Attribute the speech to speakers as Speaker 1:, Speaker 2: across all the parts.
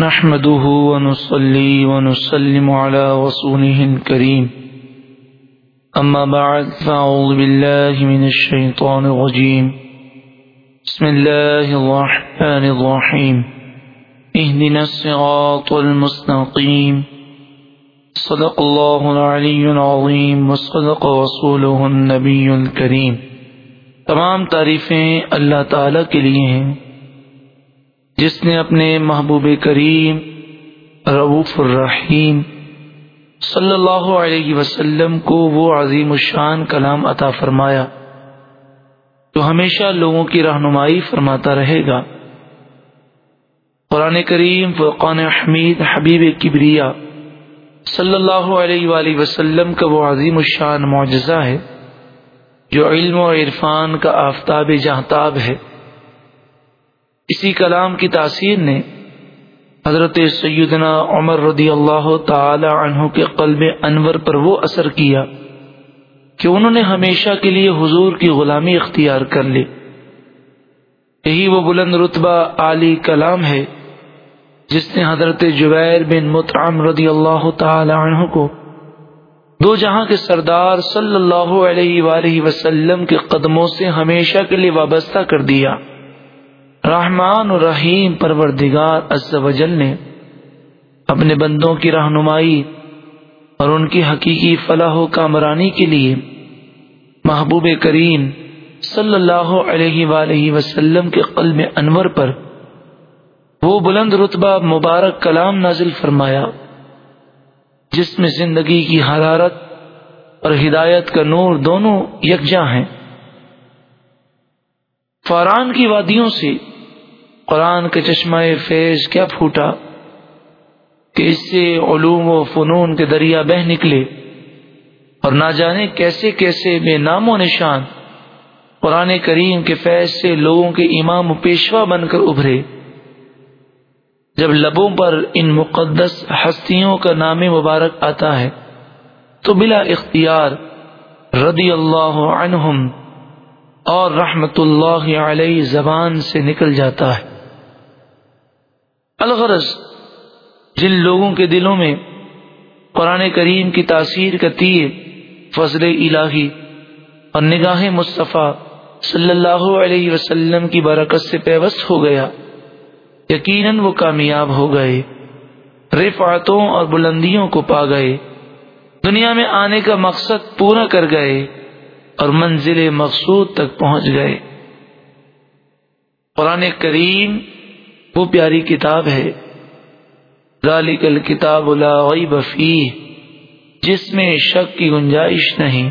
Speaker 1: نحمده ونصلي ونسلم على رسوله الكريم. أما بعد، فأعوذ بالله من الشيطان الرجيم. بسم الله الرحمن الرحيم. اهدنا الصراط المستقيم. صدق الله العلي العظيم وصدق رسوله النبي الكريم. تمام تعریفیں اللہ تعالی کے لیے ہیں. جس نے اپنے محبوب کریم رعوف الرحیم صلی اللہ علیہ وسلم کو وہ عظیم الشان کلام عطا فرمایا، جو ہمیشہ لوگوں کی رہنمائی فرماتا رہے گا۔ قرآن کریم فرقان حمید حبیب کبریا صلی اللہ علیہ وآلہ وسلم کا وہ عظیم الشان معجزہ ہے، جو علم و عرفان کا آفتاب جہتاب ہے۔ اسی کلام کی تاثیر نے حضرت سیدنا عمر رضی اللہ تعالی عنہ کے قلب انور پر وہ اثر کیا کہ انہوں نے ہمیشہ کے لیے حضور کی غلامی اختیار کر لی۔ یہی وہ بلند رتبہ عالی کلام ہے جس نے حضرت جبیر بن متعم رضی اللہ تعالی عنہ کو دو جہاں کے سردار صلی اللہ علیہ وآلہ وسلم کے قدموں سے ہمیشہ کے لیے وابستہ کر دیا۔ رحمان و رحیم پروردگار عز و جل نے اپنے بندوں کی رہنمائی اور ان کی حقیقی فلاح و کامرانی کے لیے محبوب کریم صلی اللہ علیہ وآلہ وسلم کے قلب انور پر وہ بلند رتبہ مبارک کلام نازل فرمایا، جس میں زندگی کی حرارت اور ہدایت کا نور دونوں یکجاں ہیں۔ فاران کی وادیوں سے قرآن کے چشمہ فیض کیا پھوٹا کہ اس سے علوم و فنون کے دریا بہ نکلے اور نہ جانے کیسے کیسے بے نام و نشان قرآن کریم کے فیض سے لوگوں کے امام و پیشوا بن کر ابھرے۔ جب لبوں پر ان مقدس ہستیوں کا نام مبارک آتا ہے، تو بلا اختیار رضی اللہ عنہم اور رحمت اللہ علیہ زبان سے نکل جاتا ہے۔ الغرض جن لوگوں کے دلوں میں قرآن کریم کی تاثیر کا تیر فضل الہی اور نگاہ مصطفیٰ صلی اللہ علیہ وسلم کی برکت سے پیوست ہو گیا۔ یقیناً وہ کامیاب ہو گئے۔ رفعتوں اور بلندیوں کو پا گئے۔ دنیا میں آنے کا مقصد پورا کر گئے اور منزل مقصود تک پہنچ گئے۔ قرآن کریم وہ پیاری کتاب ہے۔ ذالک الکتاب لا غیب فیہ۔ جس میں شک کی گنجائش نہیں۔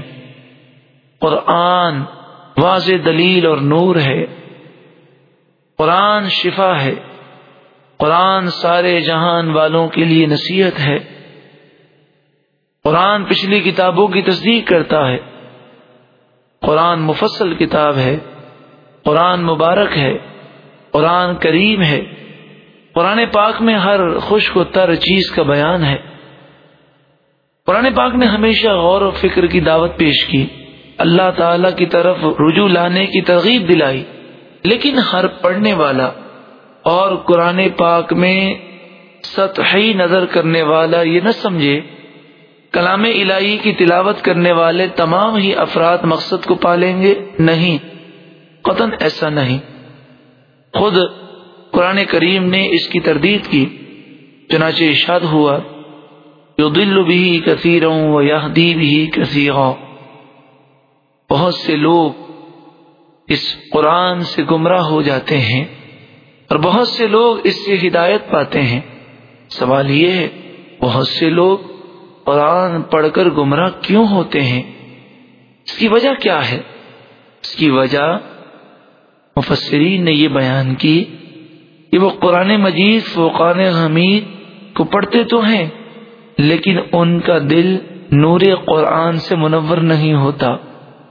Speaker 1: قرآن واضح دلیل اور نور ہے۔ قرآن شفا ہے۔ قرآن سارے جہان والوں کے لیے نصیحت ہے۔ قرآن پچھلی کتابوں کی تصدیق کرتا ہے۔ قرآن مفصل کتاب ہے۔ قرآن مبارک ہے۔ قرآن کریم ہے۔ قرآن پاک میں ہر خوش و تر چیز کا بیان ہے۔ قرآن پاک نے ہمیشہ غور و فکر کی دعوت پیش کی۔ اللہ تعالی کی طرف رجوع لانے کی ترغیب دلائی۔ لیکن ہر پڑھنے والا اور قرآن پاک میں سطحی نظر کرنے والا یہ نہ سمجھے، کلام الہی کی تلاوت کرنے والے تمام ہی افراد مقصد کو پالیں گے۔ نہیں، قطن ایسا نہیں۔ خود قرآن کریم نے اس کی تردید کی، چنانچہ ارشاد ہوا جو دل بھی کثیر و یادی بھی کثیر بہت سے لوگ اس قرآن سے گمراہ ہو جاتے ہیں اور بہت سے لوگ اس سے ہدایت پاتے ہیں۔ سوال یہ ہے، بہت سے لوگ قرآن پڑھ کر گمراہ کیوں ہوتے ہیں؟ اس کی وجہ کیا ہے؟ اس کی وجہ مفسرین نے یہ بیان کی کہ وہ قرآن مجید، فوقان حمید کو پڑھتے تو ہیں، لیکن ان کا دل نور قرآن سے منور نہیں ہوتا۔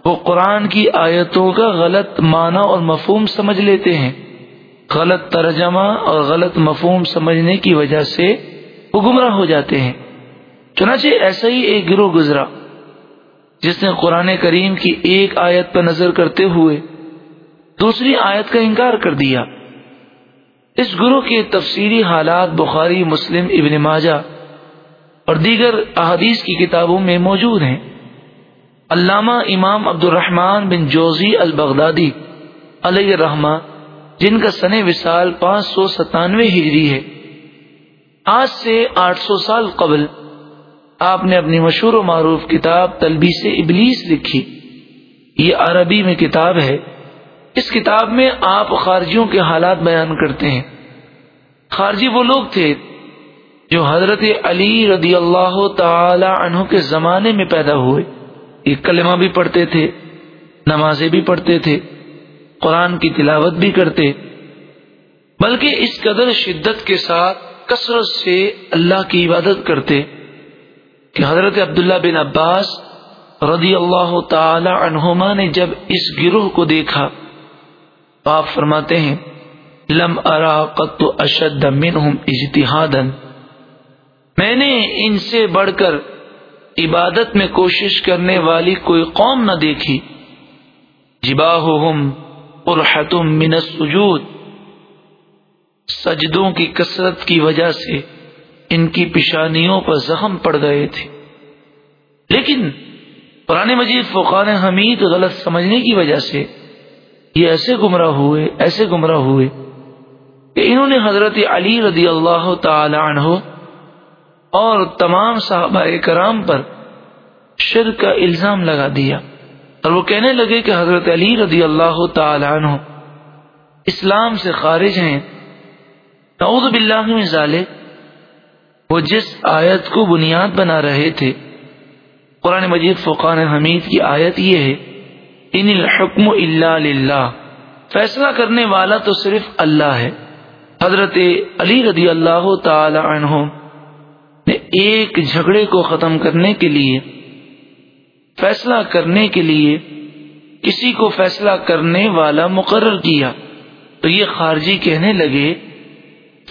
Speaker 1: وہ قرآن کی آیتوں کا غلط معنی اور مفہوم سمجھ لیتے ہیں۔ غلط ترجمہ اور غلط مفہوم سمجھنے کی وجہ سے وہ گمراہ ہو جاتے ہیں۔ چنانچہ ایسا ہی ایک گروہ گزرا، جس نے قرآن کریم کی ایک آیت پر نظر کرتے ہوئے دوسری آیت کا انکار کر دیا۔ اس گروہ کے تفصیلی حالات بخاری، مسلم، ابن ماجہ اور دیگر احادیث کی کتابوں میں موجود ہیں۔ علامہ امام عبد الرحمن بن جوزی البغدادی علیہ الرحمہ، جن کا سن وصال پانچ سو ستانوے ہجری ہے۔ آج سے آٹھ سو سال قبل آپ نے اپنی مشہور و معروف کتاب تلبی سے ابلیس لکھی۔ یہ عربی میں کتاب ہے۔ اس کتاب میں آپ خارجیوں کے حالات بیان کرتے ہیں۔ خارجی وہ لوگ تھے جو حضرت علی رضی اللہ تعالی عنہ کے زمانے میں پیدا ہوئے۔ ایک کلمہ بھی پڑھتے تھے، نمازیں بھی پڑھتے تھے، قرآن کی تلاوت بھی کرتے۔ بلکہ اس قدر شدت کے ساتھ کثرت سے اللہ کی عبادت کرتے کہ حضرت عبداللہ بن عباس رضی اللہ تعالی عنہما نے جب اس گروہ کو دیکھا آپ فرماتے ہیں، لم ارا قط اشد منہم اجتہادا۔ میں نے ان سے بڑھ کر عبادت میں کوشش کرنے والی کوئی قوم نہ دیکھی۔ جباہم قرحتم من السجود۔ سجدوں کی کثرت کی وجہ سے ان کی پیشانیوں پر زخم پڑ گئے تھے۔ لیکن پرانے مجید فقان حمید غلط سمجھنے کی وجہ سے یہ ایسے گمراہ ہوئے، ایسے گمراہ ہوئے کہ انہوں نے حضرت علی رضی اللہ تعالی عنہ اور تمام صحابہ کرام پر شر کا الزام لگا دیا اور وہ کہنے لگے کہ حضرت علی رضی اللہ تعالی عنہ اسلام سے خارج ہیں۔ نعوذ باللہ میں ظالے وہ جس آیت کو بنیاد بنا رہے تھے، قرآن مجید فقان حمید کی آیت یہ ہے ان الحکم اللہ للہ۔ فیصلہ کرنے والا تو صرف اللہ ہے۔ حضرت علی رضی اللہ تعالی عنہ نے ایک جھگڑے کو ختم کرنے کے لیے، فیصلہ کرنے کے لیے کسی کو فیصلہ کرنے والا مقرر کیا۔ تو یہ خارجی کہنے لگے،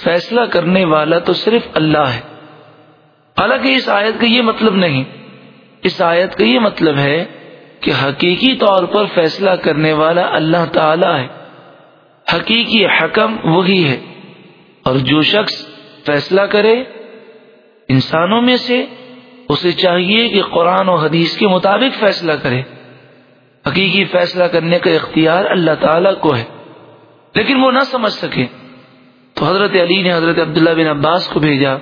Speaker 1: فیصلہ کرنے والا تو صرف اللہ ہے۔ حالانکہ اس آیت کا یہ مطلب نہیں۔ اس آیت کا یہ مطلب ہے کہ حقیقی طور پر فیصلہ کرنے والا اللہ تعالی ہے۔ حقیقی حکم وہی ہے۔ اور جو شخص فیصلہ کرے، انسانوں میں سے اسے چاہیے کہ قرآن و حدیث کے مطابق فیصلہ کرے۔ حقیقی فیصلہ کرنے کا اختیار اللہ تعالی کو ہے۔ لیکن وہ نہ سمجھ سکے۔ تو حضرت علی نے حضرت عبداللہ بن عباس کو بھیجا۔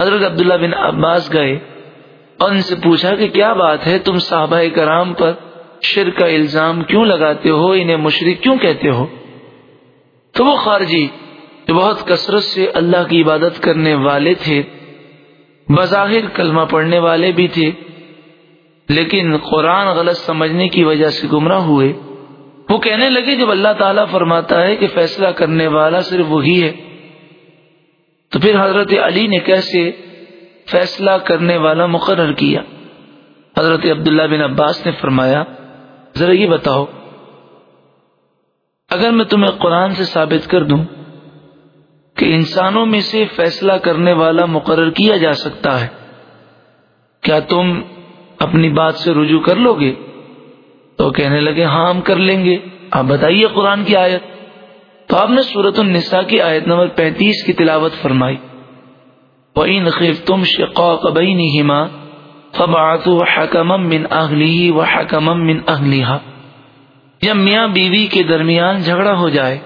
Speaker 1: حضرت عبداللہ بن عباس گئے۔ اور ان سے پوچھا کہ کیا بات ہے؟ تم صحابہ کرام پر شر کا الزام کیوں لگاتے ہو؟ انہیں مشرق کیوں کہتے ہو؟ تو وہ خارجی جو بہت کثرت سے اللہ کی عبادت کرنے والے تھے، بظاہر کلمہ پڑھنے والے بھی تھے، لیکن قرآن غلط سمجھنے کی وجہ سے گمراہ ہوئے۔ وہ کہنے لگے، جب اللہ تعالیٰ فرماتا ہے کہ فیصلہ کرنے والا صرف وہی ہے، تو پھر حضرت علی نے کیسے فیصلہ کرنے والا مقرر کیا۔ حضرت عبداللہ بن عباس نے فرمایا، ذرا یہ بتاؤ، اگر میں تمہیں قرآن سے ثابت کر دوں کہ انسانوں میں سے فیصلہ کرنے والا مقرر کیا جا سکتا ہے، کیا تم اپنی بات سے رجوع کر لو گے؟ تو کہنے لگے ہاں ہم کر لیں گے۔ آپ بتائیے قرآن کی آیت۔ تو آپ نے سورت النساء کی آیت نمبر پینتیس کی تلاوت فرمائی۔ وَإِنْ خِفْتُمْ شِقَاقَ بَيْنِهِمَا فَبَعَثُوا حَكَمًا مِّنْ أَهْلِهِ وَحَكَمًا مِّنْ أَهْلِهَا۔ جب میاں بیوی کے درمیان جھگڑا ہو جائے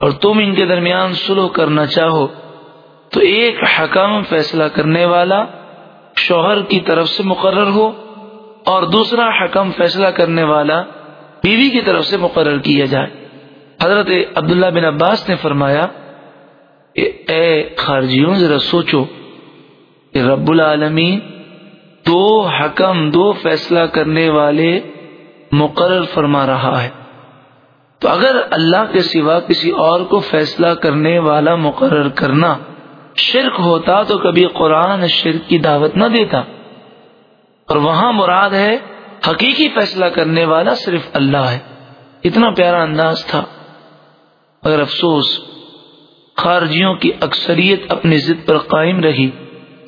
Speaker 1: اور تم ان کے درمیان سلو کرنا چاہو، تو ایک حکم فیصلہ کرنے والا شوہر کی طرف سے مقرر ہو اور دوسرا حکم فیصلہ کرنے والا بیوی کی طرف سے مقرر کیا جائے۔ حضرت عبداللہ بن عباس نے فرمایا اے خارجیوں ذرا سوچو کہ رب العالمین دو حکم، دو فیصلہ کرنے والے مقرر فرما رہا ہے۔ تو اگر اللہ کے سوا کسی اور کو فیصلہ کرنے والا مقرر کرنا شرک ہوتا تو کبھی قرآن شرک کی دعوت نہ دیتا۔ اور وہاں مراد ہے حقیقی فیصلہ کرنے والا صرف اللہ ہے۔ اتنا پیارا انداز تھا۔ مگر افسوس خارجیوں کی اکثریت اپنی ضد پر قائم رہی۔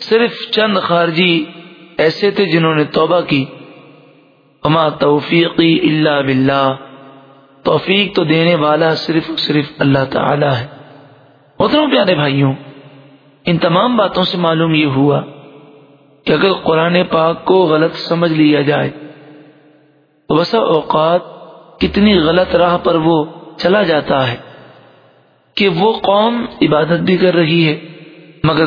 Speaker 1: صرف چند خارجی ایسے تھے جنہوں نے توبہ کی۔ اما توفیقی اللہ باللہ۔ توفیق تو دینے والا صرف صرف اللہ تعالی ہے۔ اتروں پیارے بھائیوں، ان تمام باتوں سے معلوم یہ ہوا کہ اگر قرآن پاک کو غلط سمجھ لیا جائے تو بسا اوقات کتنی غلط راہ پر وہ چلا جاتا ہے۔ کہ وہ قوم عبادت بھی کر رہی ہے، مگر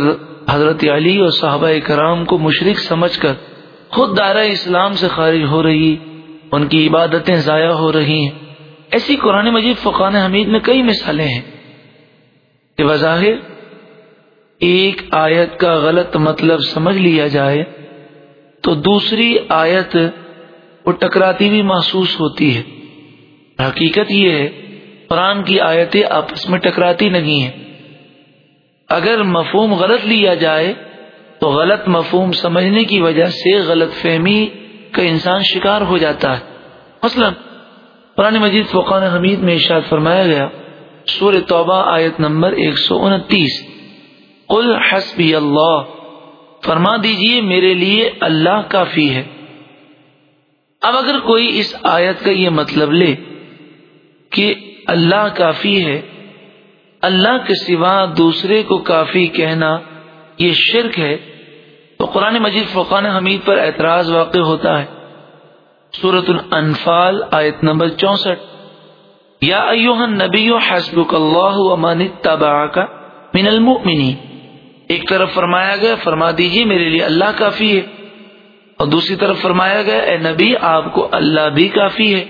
Speaker 1: حضرت علی اور صحابہ کرام کو مشرق سمجھ کر خود دائرہ اسلام سے خارج ہو رہی، ان کی عبادتیں ضائع ہو رہی ہیں۔ ایسی قرآن مجید فقان حمید میں کئی مثالیں ہیں۔ کہ بظاہر ایک آیت کا غلط مطلب سمجھ لیا جائے تو دوسری آیت وہ ٹکراتی بھی محسوس ہوتی ہے۔ حقیقت یہ ہے قرآن کی آیتیں آپس میں ٹکراتی نہیں ہیں۔ اگر مفہوم غلط لیا جائے، تو غلط مفہوم سمجھنے کی وجہ سے غلط فہمی کا انسان شکار ہو جاتا ہے۔ مثلا، قرآن مجید فقان حمید میں ارشاد فرمایا گیا سور توبہ آیت نمبر ایک سو انتیس۔ قل حسبی اللہ، فرما دیجیے میرے لیے اللہ کافی ہے۔ اب اگر کوئی اس آیت کا یہ مطلب لے کہ اللہ کافی ہے، اللہ کے سوا دوسرے کو کافی کہنا یہ شرک ہے۔ تو قرآن مجید فقان حمید پر اعتراض واقع ہوتا ہے۔ سورت الانفال آیت نمبر چونسٹھ۔ یا نبی حسبک اللہ ومن تبعک من المؤمنین۔ ایک طرف فرمایا گیا، فرما دیجیے میرے لیے اللہ کافی ہے۔ اور دوسری طرف فرمایا گیا، اے نبی، آپ کو اللہ بھی کافی ہے۔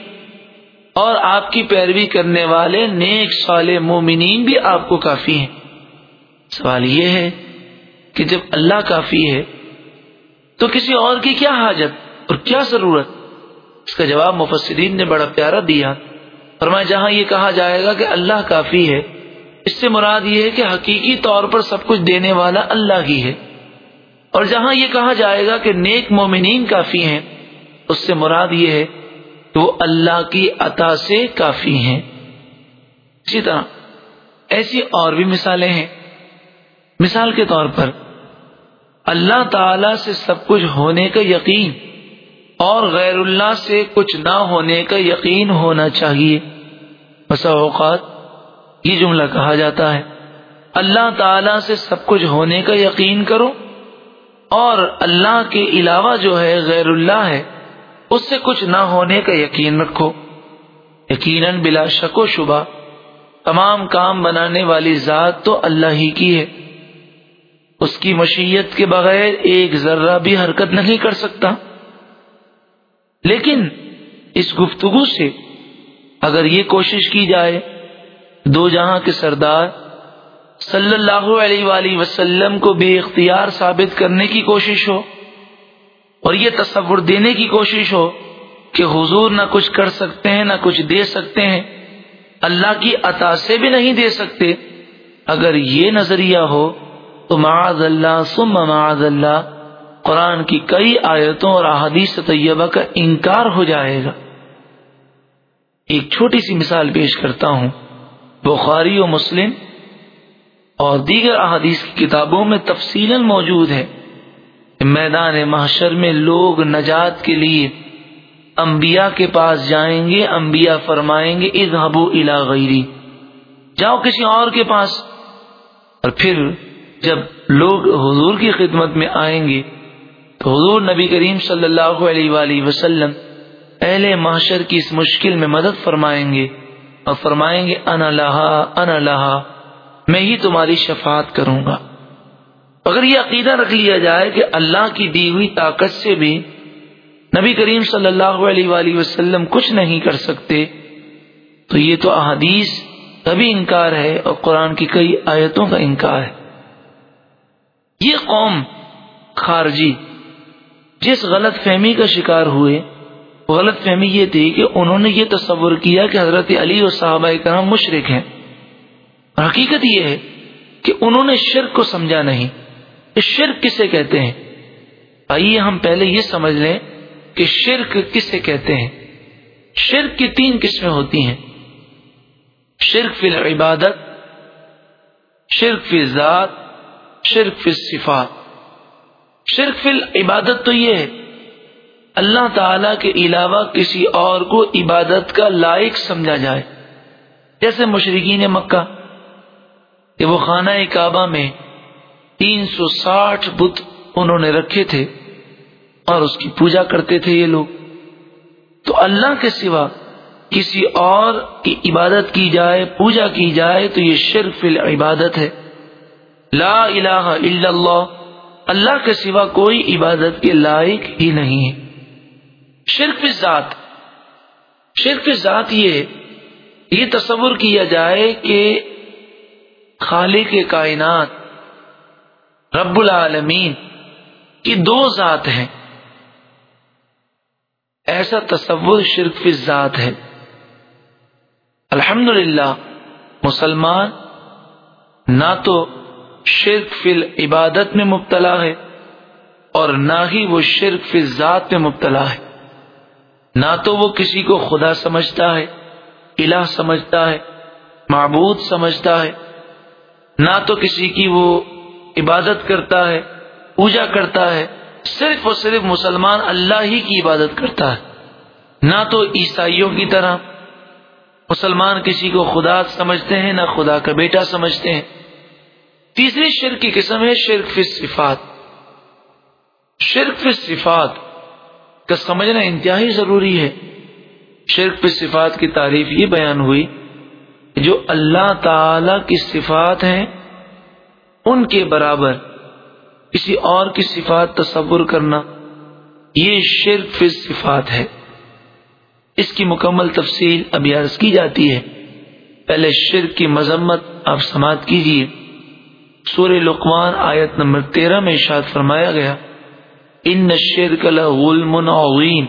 Speaker 1: اور آپ کی پیروی کرنے والے نیک صالح مومنین بھی آپ کو کافی ہیں۔ سوال یہ ہے کہ جب اللہ کافی ہے تو کسی اور کی کیا حاجت اور کیا ضرورت؟ اس کا جواب مفسرین نے بڑا پیارا دیا۔ فرمایا، جہاں یہ کہا جائے گا کہ اللہ کافی ہے، اس سے مراد یہ ہے کہ حقیقی طور پر سب کچھ دینے والا اللہ ہی ہے۔ اور جہاں یہ کہا جائے گا کہ نیک مومنین کافی ہیں، اس سے مراد یہ ہے وہ اللہ کی عطا سے کافی ہیں۔ اسی طرح ایسی اور بھی مثالیں ہیں۔ مثال کے طور پر اللہ تعالی سے سب کچھ ہونے کا یقین اور غیر اللہ سے کچھ نہ ہونے کا یقین ہونا چاہیے۔ بسا اوقات یہ جملہ کہا جاتا ہے، اللہ تعالی سے سب کچھ ہونے کا یقین کرو اور اللہ کے علاوہ جو ہے غیر اللہ ہے۔ اس سے کچھ نہ ہونے کا یقین رکھو۔ یقیناً بلا شک و شبہ، تمام کام بنانے والی ذات تو اللہ ہی کی ہے۔ اس کی مشیت کے بغیر ایک ذرہ بھی حرکت نہیں کر سکتا۔ لیکن اس گفتگو سے اگر یہ کوشش کی جائے، دو جہاں کے سردار صلی اللہ علیہ وآلہ وسلم کو بے اختیار ثابت کرنے کی کوشش ہو۔ اور یہ تصور دینے کی کوشش ہو کہ حضور نہ کچھ کر سکتے ہیں، نہ کچھ دے سکتے ہیں۔ اللہ کی عطا سے بھی نہیں دے سکتے۔ اگر یہ نظریہ ہو تو معاذ اللہ سم معاذ اللہ۔ قرآن کی کئی آیتوں اور احادیث طیبہ کا انکار ہو جائے گا۔ ایک چھوٹی سی مثال پیش کرتا ہوں۔ بخاری و مسلم اور دیگر احادیث کی کتابوں میں تفصیل موجود ہے۔ میدان محشر میں لوگ نجات کے لیے انبیاء کے پاس جائیں گے، انبیاء فرمائیں گے، اذهبوا الى غیری۔ جاؤ کسی اور کے پاس۔ اور پھر جب لوگ حضور کی خدمت میں آئیں گے، تو حضور نبی کریم صلی اللہ علیہ وآلہ وسلم اہل معاشر کی اس مشکل میں مدد فرمائیں گے اور فرمائیں گے، انا لہا انا لہا، میں ہی تمہاری شفاعت کروں گا۔ اگر یہ عقیدہ رکھ لیا جائے کہ اللہ کی دی ہوئی طاقت سے بھی نبی کریم صلی اللہ علیہ وآلہ وسلم کچھ نہیں کر سکتے، تو یہ تو احادیث کبھی انکار ہے اور قرآن کی کئی آیتوں کا انکار ہے۔ یہ قوم خارجی جس غلط فہمی کا شکار ہوئے، غلط فہمی یہ تھی کہ انہوں نے یہ تصور کیا کہ حضرت علی اور صحابہ کرام مشرق ہیں۔ اور حقیقت یہ ہے کہ انہوں نے شرک کو سمجھا نہیں۔ شرک کسے کہتے ہیں؟ آئیے ہم پہلے یہ سمجھ لیں کہ شرک کسے کہتے ہیں؟ شرک کی تین قسمیں ہوتی ہیں۔ شرک فی العبادت، شرک فی ذات، شرک فی صفات۔ شرک فی عبادت تو یہ ہے، اللہ تعالی کے علاوہ کسی اور کو عبادت کا لائق سمجھا جائے۔ جیسے مشرقین مکہ، کہ وہ خانہ کعبہ میں تین سو ساٹھ بت انہوں نے رکھے تھے اور اس کی پوجا کرتے تھے یہ لوگ۔ تو اللہ کے سوا کسی اور کی عبادت کی جائے، پوجا کی جائے تو یہ شرف العبادت ہے۔ لا الہ الا اللہ اللہ کے سوا کوئی عبادت کے لائق ہی نہیں ہے۔ شرف ذات شرف ذات یہ یہ تصور کیا جائے کہ خالق کائنات رب العالمین کی دو ذات ہیں۔ ایسا تصور شرک فی ذات ہے۔ الحمد مسلمان، نہ تو شرک فی عبادت میں مبتلا ہے اور نہ ہی وہ شرک فی ذات میں مبتلا ہے۔ نہ تو وہ کسی کو خدا سمجھتا ہے، الہ سمجھتا ہے، معبود سمجھتا ہے، نہ تو کسی کی وہ عبادت کرتا ہے، پوجا کرتا ہے، صرف اور صرف مسلمان اللہ ہی کی عبادت کرتا ہے۔ نہ تو عیسائیوں کی طرح۔ مسلمان کسی کو خدا سمجھتے ہیں، نہ خدا کا بیٹا سمجھتے ہیں۔ تیسری شرک کی قسم ہے، شرک فی صفات شرک فی صفات کا سمجھنا انتہائی ضروری ہے۔ شرک فی صفات کی تعریف یہ بیان ہوئی جو اللہ تعالی کی صفات ہیں ان کے برابر کسی اور کی صفات تصور کرنا، یہ شرک فی صفات ہے۔ اس کی مکمل تفصیل ابھی عرض کی جاتی ہے۔ پہلے شرک کی مذمت آپ سماعت کیجیے سور لقمان آیت نمبر تیرہ میں اشاد فرمایا گیا، ان شرک لظلم عظیم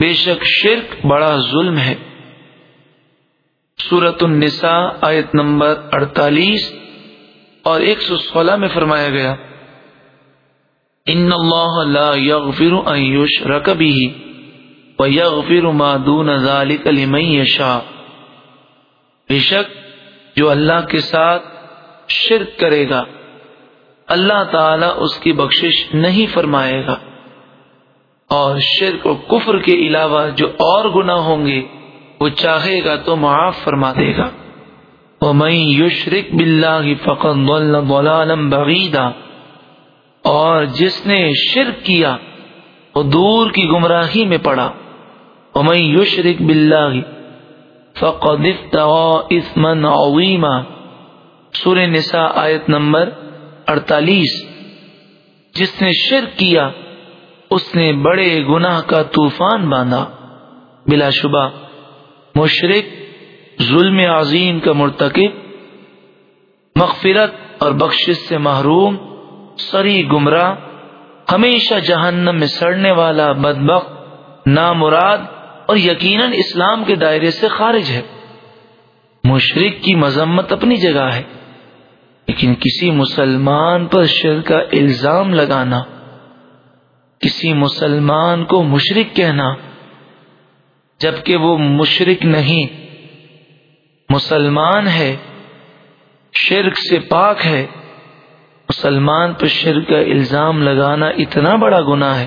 Speaker 1: بے شک شرک بڑا ظلم ہے۔ سورت النساء آیت نمبر اڑتالیس اور ایک سو سولہ میں فرمایا گیا، ان اللہ لا يغفر ان يشرك به ويغفر ما دون ذلك لمن يشاء بے شک جو اللہ کے ساتھ شرک کرے گا، اللہ تعالی اس کی بخشش نہیں فرمائے گا۔ اور شرک و کفر کے علاوہ جو اور گناہ ہوں گے، وہ چاہے گا تو معاف فرما دے گا۔ ومن وہ میں یشرک بلّہ فقن بغیدہ اور جس نے شرک کیا وہ دور کی گمراہی میں پڑا وہ میں یشرک بلّہ فقد اسمن عویما سور نساء آیت نمبر اڑتالیس جس نے شرک کیا اس نے بڑے گناہ کا طوفان باندھا بلا شبہ مشرق ظلم عظیم کا مرتکب، مغفرت اور بخشش سے محروم، سری گمراہ، ہمیشہ جہنم میں سڑنے والا بدبخ نامراد اور یقیناً اسلام کے دائرے سے خارج ہے۔ مشرق کی مذمت اپنی جگہ ہے، لیکن کسی مسلمان پر شر کا الزام لگانا، کسی مسلمان کو مشرق کہنا، جبکہ وہ مشرق نہیں۔ مسلمان ہے، شرک سے پاک ہے۔ مسلمان پر شرک کا الزام لگانا اتنا بڑا گناہ ہے۔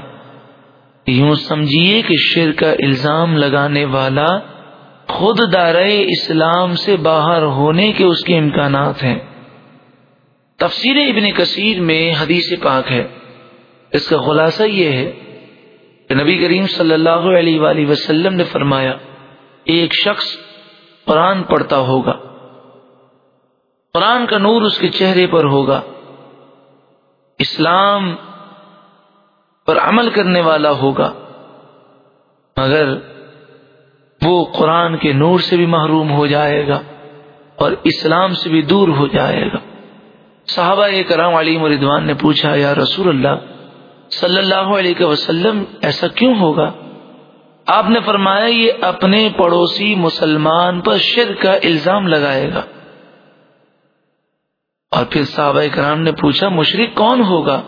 Speaker 1: یوں سمجھیے کہ شرک کا الزام لگانے والا خود دارے اسلام سے باہر ہونے کے اس کے امکانات ہیں۔ تفسیر ابن کثیر میں حدیث پاک ہے۔ اس کا خلاصہ یہ ہے کہ نبی کریم صلی اللہ علیہ وآلہ وسلم نے فرمایا، ایک شخص قرآن پڑھتا ہوگا۔ قرآن کا نور اس کے چہرے پر ہوگا۔ اسلام پر عمل کرنے والا ہوگا۔ مگر وہ قرآن کے نور سے بھی محروم ہو جائے گا اور اسلام سے بھی دور ہو جائے گا۔ صحابہ کرام علی مردوان نے پوچھا، یا رسول اللہ، صلی اللہ علیہ وسلم، ایسا کیوں ہوگا؟ آپ نے فرمایا یہ اپنے پڑوسی مسلمان پر شر کا الزام لگائے گا۔ اور پھر صحابہ کرام نے پوچھا مشرق کون ہوگا؟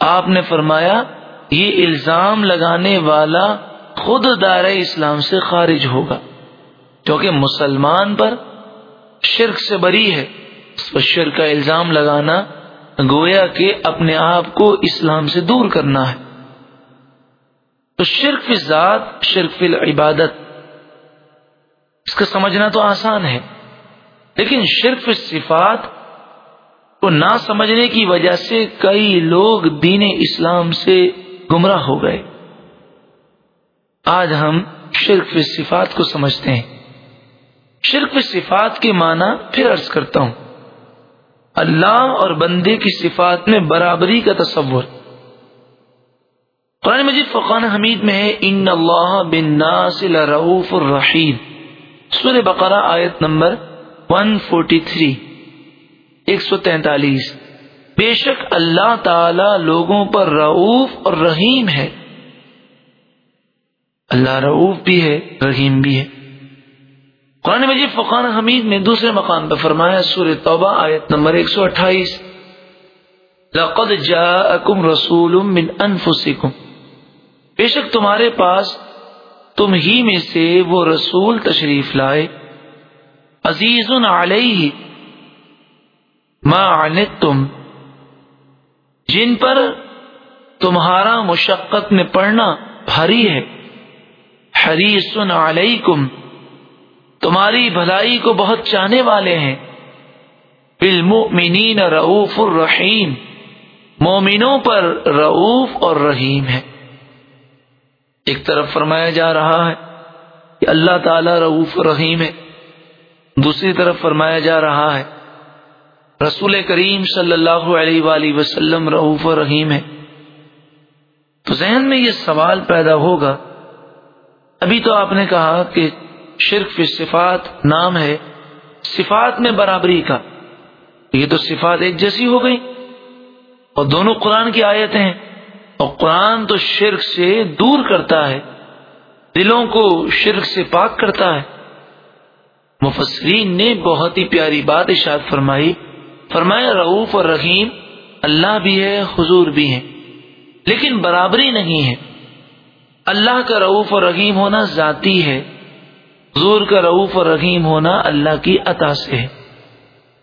Speaker 1: آپ نے فرمایا، یہ الزام لگانے والا خود دائرہ اسلام سے خارج ہوگا، کیونکہ مسلمان پر شرک سے بری ہے۔ اس پر شرک کا الزام لگانا گویا کہ اپنے آپ کو اسلام سے دور کرنا ہے۔ تو شرک فی ذات، شرک فی العبادت۔ اس کا سمجھنا تو آسان ہے، لیکن شرک فی صفات کو نہ سمجھنے کی وجہ سے کئی لوگ دین اسلام سے گمراہ ہو گئے۔ آج ہم شرک فی صفات کو سمجھتے ہیں۔ شرک فی صفات کے معنی پھر عرض کرتا ہوں۔ اللہ اور بندے کی صفات میں برابری کا تصور۔ قرآن مجید فقان حمید میں ہے، ان اللہ بن ناصل رعوف الرحیم. سور بقرہ آیت نمبر 143 ایک سو تینتالیس۔ بے شک اللہ تعالی لوگوں پر رعوف اور رحیم ہے۔ اللہ رعوف بھی ہے، رحیم بھی ہے۔ قرآن مجید فقان حمید نے دوسرے مقام پہ فرمایا سور توبہ آیت نمبر ایک سو اٹھائیس۔ لقد جاءکم رسول من انفسکم۔ بے شک تمہارے پاس تم ہی میں سے وہ رسول تشریف لائے۔ عزیز علیہ ما عنتم، جن پر تمہارا مشقت میں پڑنا بھاری ہے۔ حریص علیکم، تمہاری بھلائی کو بہت چاہنے والے ہیں۔ بالمؤمنین رعوف الرحیم، مومنوں پر رعوف اور رحیم ہے۔ ایک طرف فرمایا جا رہا ہے کہ اللہ تعالی رعوف رحیم ہے۔ دوسری طرف فرمایا جا رہا ہے، رسول کریم صلی اللہ علیہ وآلہ وسلم رعوف رحیم ہے۔ تو ذہن میں یہ سوال پیدا ہوگا، ابھی تو آپ نے کہا کہ شرک فی صفات نام ہے، صفات میں برابری کا۔ یہ تو صفات ایک جیسی ہو گئی اور دونوں قرآن کی آیتیں ہیں۔ اور قرآن تو شرک سے دور کرتا ہے، دلوں کو شرک سے پاک کرتا ہے۔ مفسرین نے بہت ہی پیاری بات اشاد فرمائی۔ فرمایا، رعوف اور رحیم اللہ بھی ہے، حضور بھی ہے لیکن برابری نہیں ہے۔ اللہ کا رعوف اور رحیم ہونا ذاتی ہے۔ حضور کا رعوف اور رحیم ہونا اللہ کی عطا سے ہے۔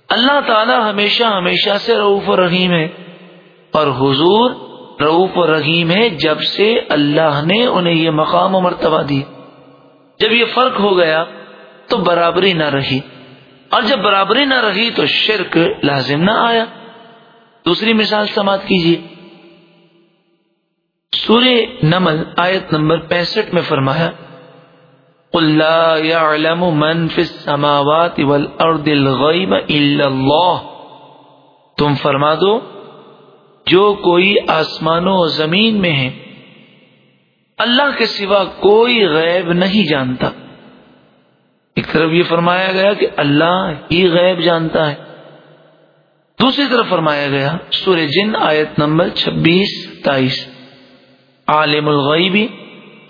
Speaker 1: اللہ تعالی ہمیشہ ہمیشہ سے رعوف اور رحیم ہے۔ اور حضور رعوف و رحیم ہے جب سے اللہ نے انہیں یہ مقام و مرتبہ دی۔ جب یہ فرق ہو گیا تو برابری نہ رہی۔ اور جب برابری نہ رہی تو شرک لازم نہ آیا۔ دوسری مثال سماعت کیجیے۔ سورہ نمل آیت نمبر پینسٹھ میں فرمایا اللہ يعلم من في السماوات والارض الغیب الا اللہ۔ تم فرما دو جو کوئی آسمانوں و زمین میں ہے، اللہ کے سوا کوئی غیب نہیں جانتا۔ ایک طرف یہ فرمایا گیا کہ اللہ ہی غیب جانتا ہے۔ دوسری طرف فرمایا گیا، سورہ جن آیت نمبر چھبیس تائیس عالم الغیبی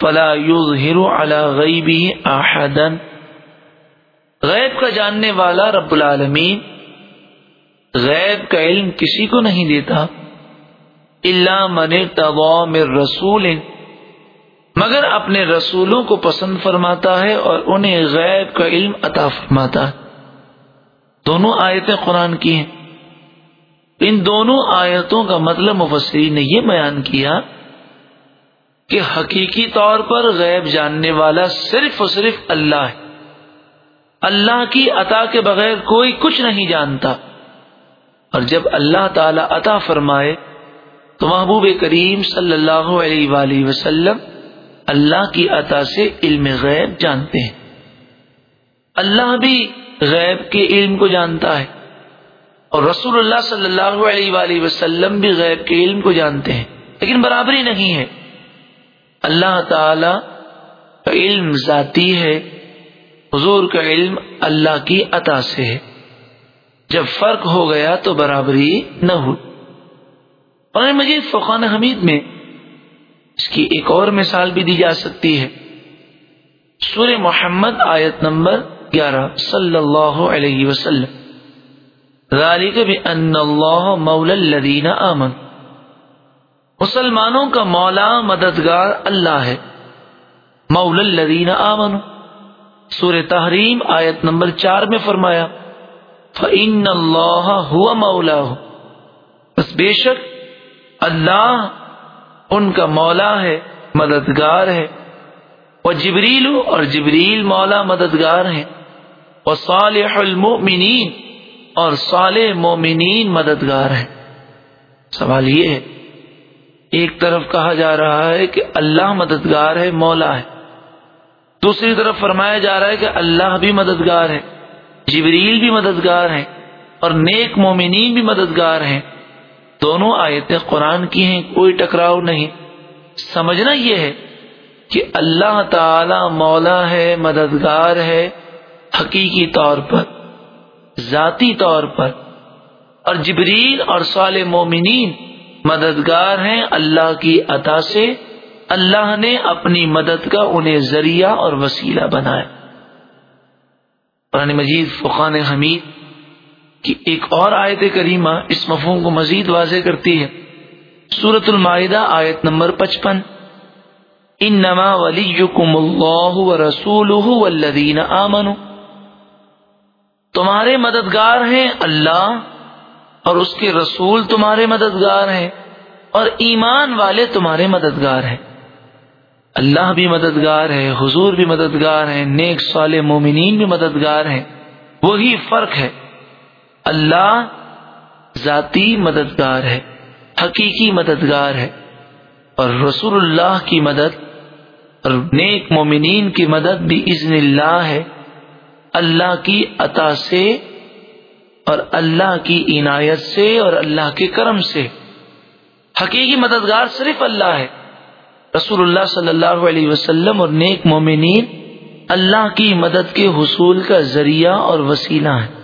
Speaker 1: فلا يظهر على غیبی احدا۔ غیب کا جاننے والا رب العالمین غیب کا علم کسی کو نہیں دیتا۔ اللہ من ارتضى رسول۔ مگر اپنے رسولوں کو پسند فرماتا ہے اور انہیں غیب کا علم عطا فرماتا ہے۔ دونوں آیتیں قرآن کی ہیں۔ ان دونوں آیتوں کا مطلب مفسرین نے یہ بیان کیا کہ حقیقی طور پر غیب جاننے والا صرف اور صرف اللہ ہے۔ اللہ کی عطا کے بغیر کوئی کچھ نہیں جانتا۔ اور جب اللہ تعالی عطا فرمائے تو محبوب کریم صلی اللہ علیہ وآلہ وسلم اللہ کی عطا سے علم غیب جانتے ہیں۔ اللہ بھی غیب کے علم کو جانتا ہے اور رسول اللہ صلی اللہ علیہ وآلہ وسلم بھی غیب کے علم کو جانتے ہیں۔ لیکن برابری نہیں ہے۔ اللہ تعالی کا علم ذاتی ہے، حضور کا علم اللہ کی عطا سے ہے۔ جب فرق ہو گیا تو برابری نہ ہوئی۔ قرآن مجید فقان حمید میں اس کی ایک اور مثال بھی دی جا سکتی ہے۔ سورہ محمد آیت نمبر گیارہ، صلی اللہ علیہ وسلم۔ ذالک بأن اللہ مولا الذین آمن مسلمانوں کا مولا، مددگار اللہ ہے۔ مولا الذین آمن سورہ تحریم آیت نمبر چار میں فرمایا، فَإِنَّ اللَّهَ هُوَ مَوْلَاهُ۔ بس بے شک اللہ ان کا مولا ہے، مددگار ہے۔ وہ جبریل اور جبریل مولا مددگار ہیں۔ وہ صالح المؤمنین اور صالح مومنین مددگار ہیں۔ سوال یہ ہے، ایک طرف کہا جا رہا ہے کہ اللہ مددگار ہے، مولا ہے۔ دوسری طرف فرمایا جا رہا ہے کہ اللہ بھی مددگار ہے جبریل بھی مددگار ہیں اور نیک مومنین بھی مددگار ہیں۔ دونوں آیتیں قرآن کی ہیں، کوئی ٹکراؤ نہیں۔ سمجھنا یہ ہے کہ اللہ تعالی مولا ہے، مددگار ہے حقیقی طور پر، ذاتی طور پر۔ اور جبریل اور صالح مومنین مددگار ہیں اللہ کی عطا سے۔ اللہ نے اپنی مدد کا انہیں ذریعہ اور وسیلہ بنایا۔ قرآن مجید، فقان حمید۔ کی ایک اور آیت کریمہ اس مفہوم کو مزید واضح کرتی ہے۔ سورت المائدہ آیت نمبر پچپن۔ ان نما ولی اللہ و رسول آمن تمہارے مددگار ہیں اللہ اور اس کے رسول تمہارے مددگار ہیں اور ایمان والے تمہارے مددگار ہیں۔ اللہ بھی مددگار ہے، حضور بھی مددگار ہیں، نیک صالح مومنین بھی مددگار ہیں۔ وہی فرق ہے۔ اللہ ذاتی مددگار ہے، حقیقی مددگار ہے، اور رسول اللہ کی مدد اور نیک مومنین کی مدد بھی اذن اللہ ہے۔ اللہ کی عطا سے اور اللہ کی عنایت سے اور اللہ کے کرم سے۔ حقیقی مددگار صرف اللہ ہے۔ رسول اللہ صلی اللہ علیہ وسلم اور نیک مومنین اللہ کی مدد کے حصول کا ذریعہ اور وسیلہ ہے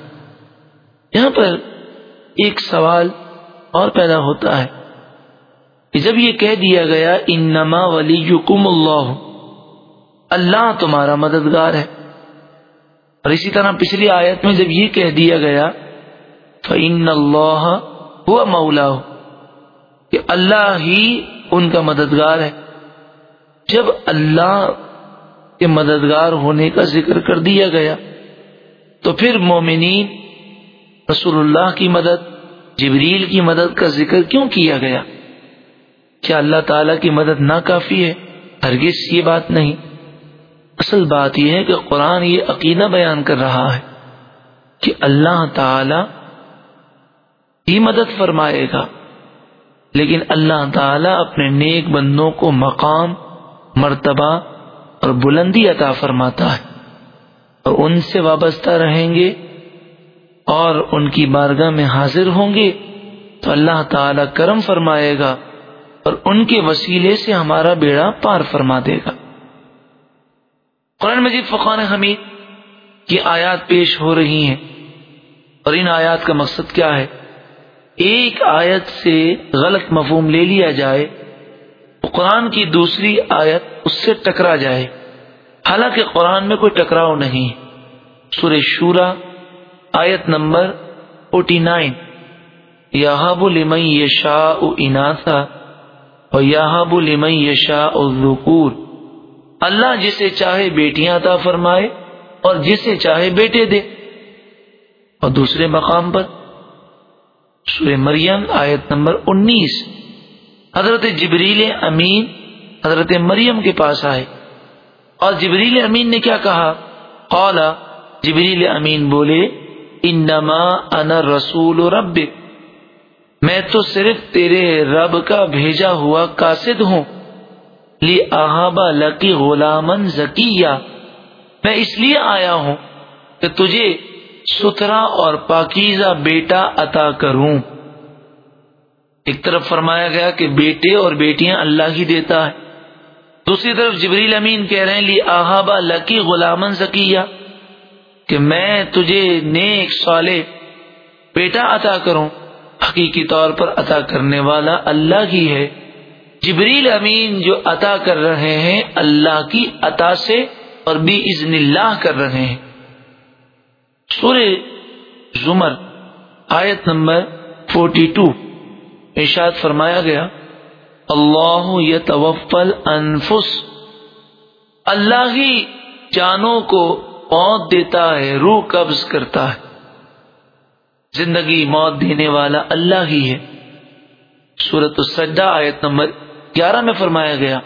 Speaker 1: یہاں پر ایک سوال اور پیدا ہوتا ہے کہ جب یہ کہہ دیا گیا، انما ولی اللہ اللہ تمہارا مددگار ہے۔ اور اسی طرح پچھلی آیت میں جب یہ کہہ دیا گیا فعن اللہ ہوا مولا کہ اللہ ہی ان کا مددگار ہے۔ جب اللہ کے مددگار ہونے کا ذکر کر دیا گیا، تو پھر مومنین رسول اللہ کی مدد، جبریل کی مدد کا ذکر کیوں کیا گیا؟ کیا اللہ تعالی کی مدد نہ کافی ہے؟ ہرگز یہ بات نہیں۔ اصل بات یہ ہے کہ قرآن یہ عقیدہ بیان کر رہا ہے کہ اللہ تعالی ہی مدد فرمائے گا، لیکن اللہ تعالی اپنے نیک بندوں کو مقام، مرتبہ اور بلندی عطا فرماتا ہے۔ اور ان سے وابستہ رہیں گے اور ان کی بارگاہ میں حاضر ہوں گے تو اللہ تعالی کرم فرمائے گا اور ان کے وسیلے سے ہمارا بیڑا پار فرما دے گا۔ قرآن مجید فقان حمید کی آیات پیش ہو رہی ہیں اور ان آیات کا مقصد کیا ہے؟ ایک آیت سے غلط مفہوم لے لیا جائے قرآن کی دوسری آیت اس سے ٹکرا جائے۔ حالانکہ قرآن میں کوئی ٹکراؤ نہیں۔ سور شورا آیت نمبر فورٹی نائن یہاب لمن یشا اناسا اور یہاب لمن یشا الذکور. اللہ جسے چاہے بیٹیاں عطا فرمائے اور جسے چاہے بیٹے دے. اور دوسرے مقام پر سورہ مریم آیت نمبر انیس. حضرت جبریل امین حضرت مریم کے پاس آئے. اور جبریل امین نے کیا کہا؟ قالا، جبریل امین بولے انما انا رسول رب میں تو صرف تیرے رب کا بھیجا ہوا قاصد ہوں۔ لی احابا لکی غلامن زکیہ میں اس لیے آیا ہوں کہ تجھے ستھرا اور پاکیزہ بیٹا عطا کروں۔ ایک طرف فرمایا گیا کہ بیٹے اور بیٹیاں اللہ ہی دیتا ہے۔ دوسری طرف جبریل امین کہہ رہے ہیں لی آہابا لکی غلامن زکیہ کہ میں تجھے نیک سالے بیٹا عطا کروں، حقیقی طور پر عطا کرنے والا اللہ ہی ہے۔ جبریل امین جو عطا کر رہے ہیں، اللہ کی عطا سے اور بھی ازن اللہ کر رہے ہیں۔ سور زمر، آیت نمبر فورٹی ٹو ارشاد فرمایا گیا، اللہ یتوفل انفس۔ اللہ ہی جانوں کو موت دیتا ہے، روح قبض کرتا ہے۔ زندگی موت دینے والا اللہ ہی ہے۔ سورت السجدہ آیت نمبر گیارہ میں فرمایا گیا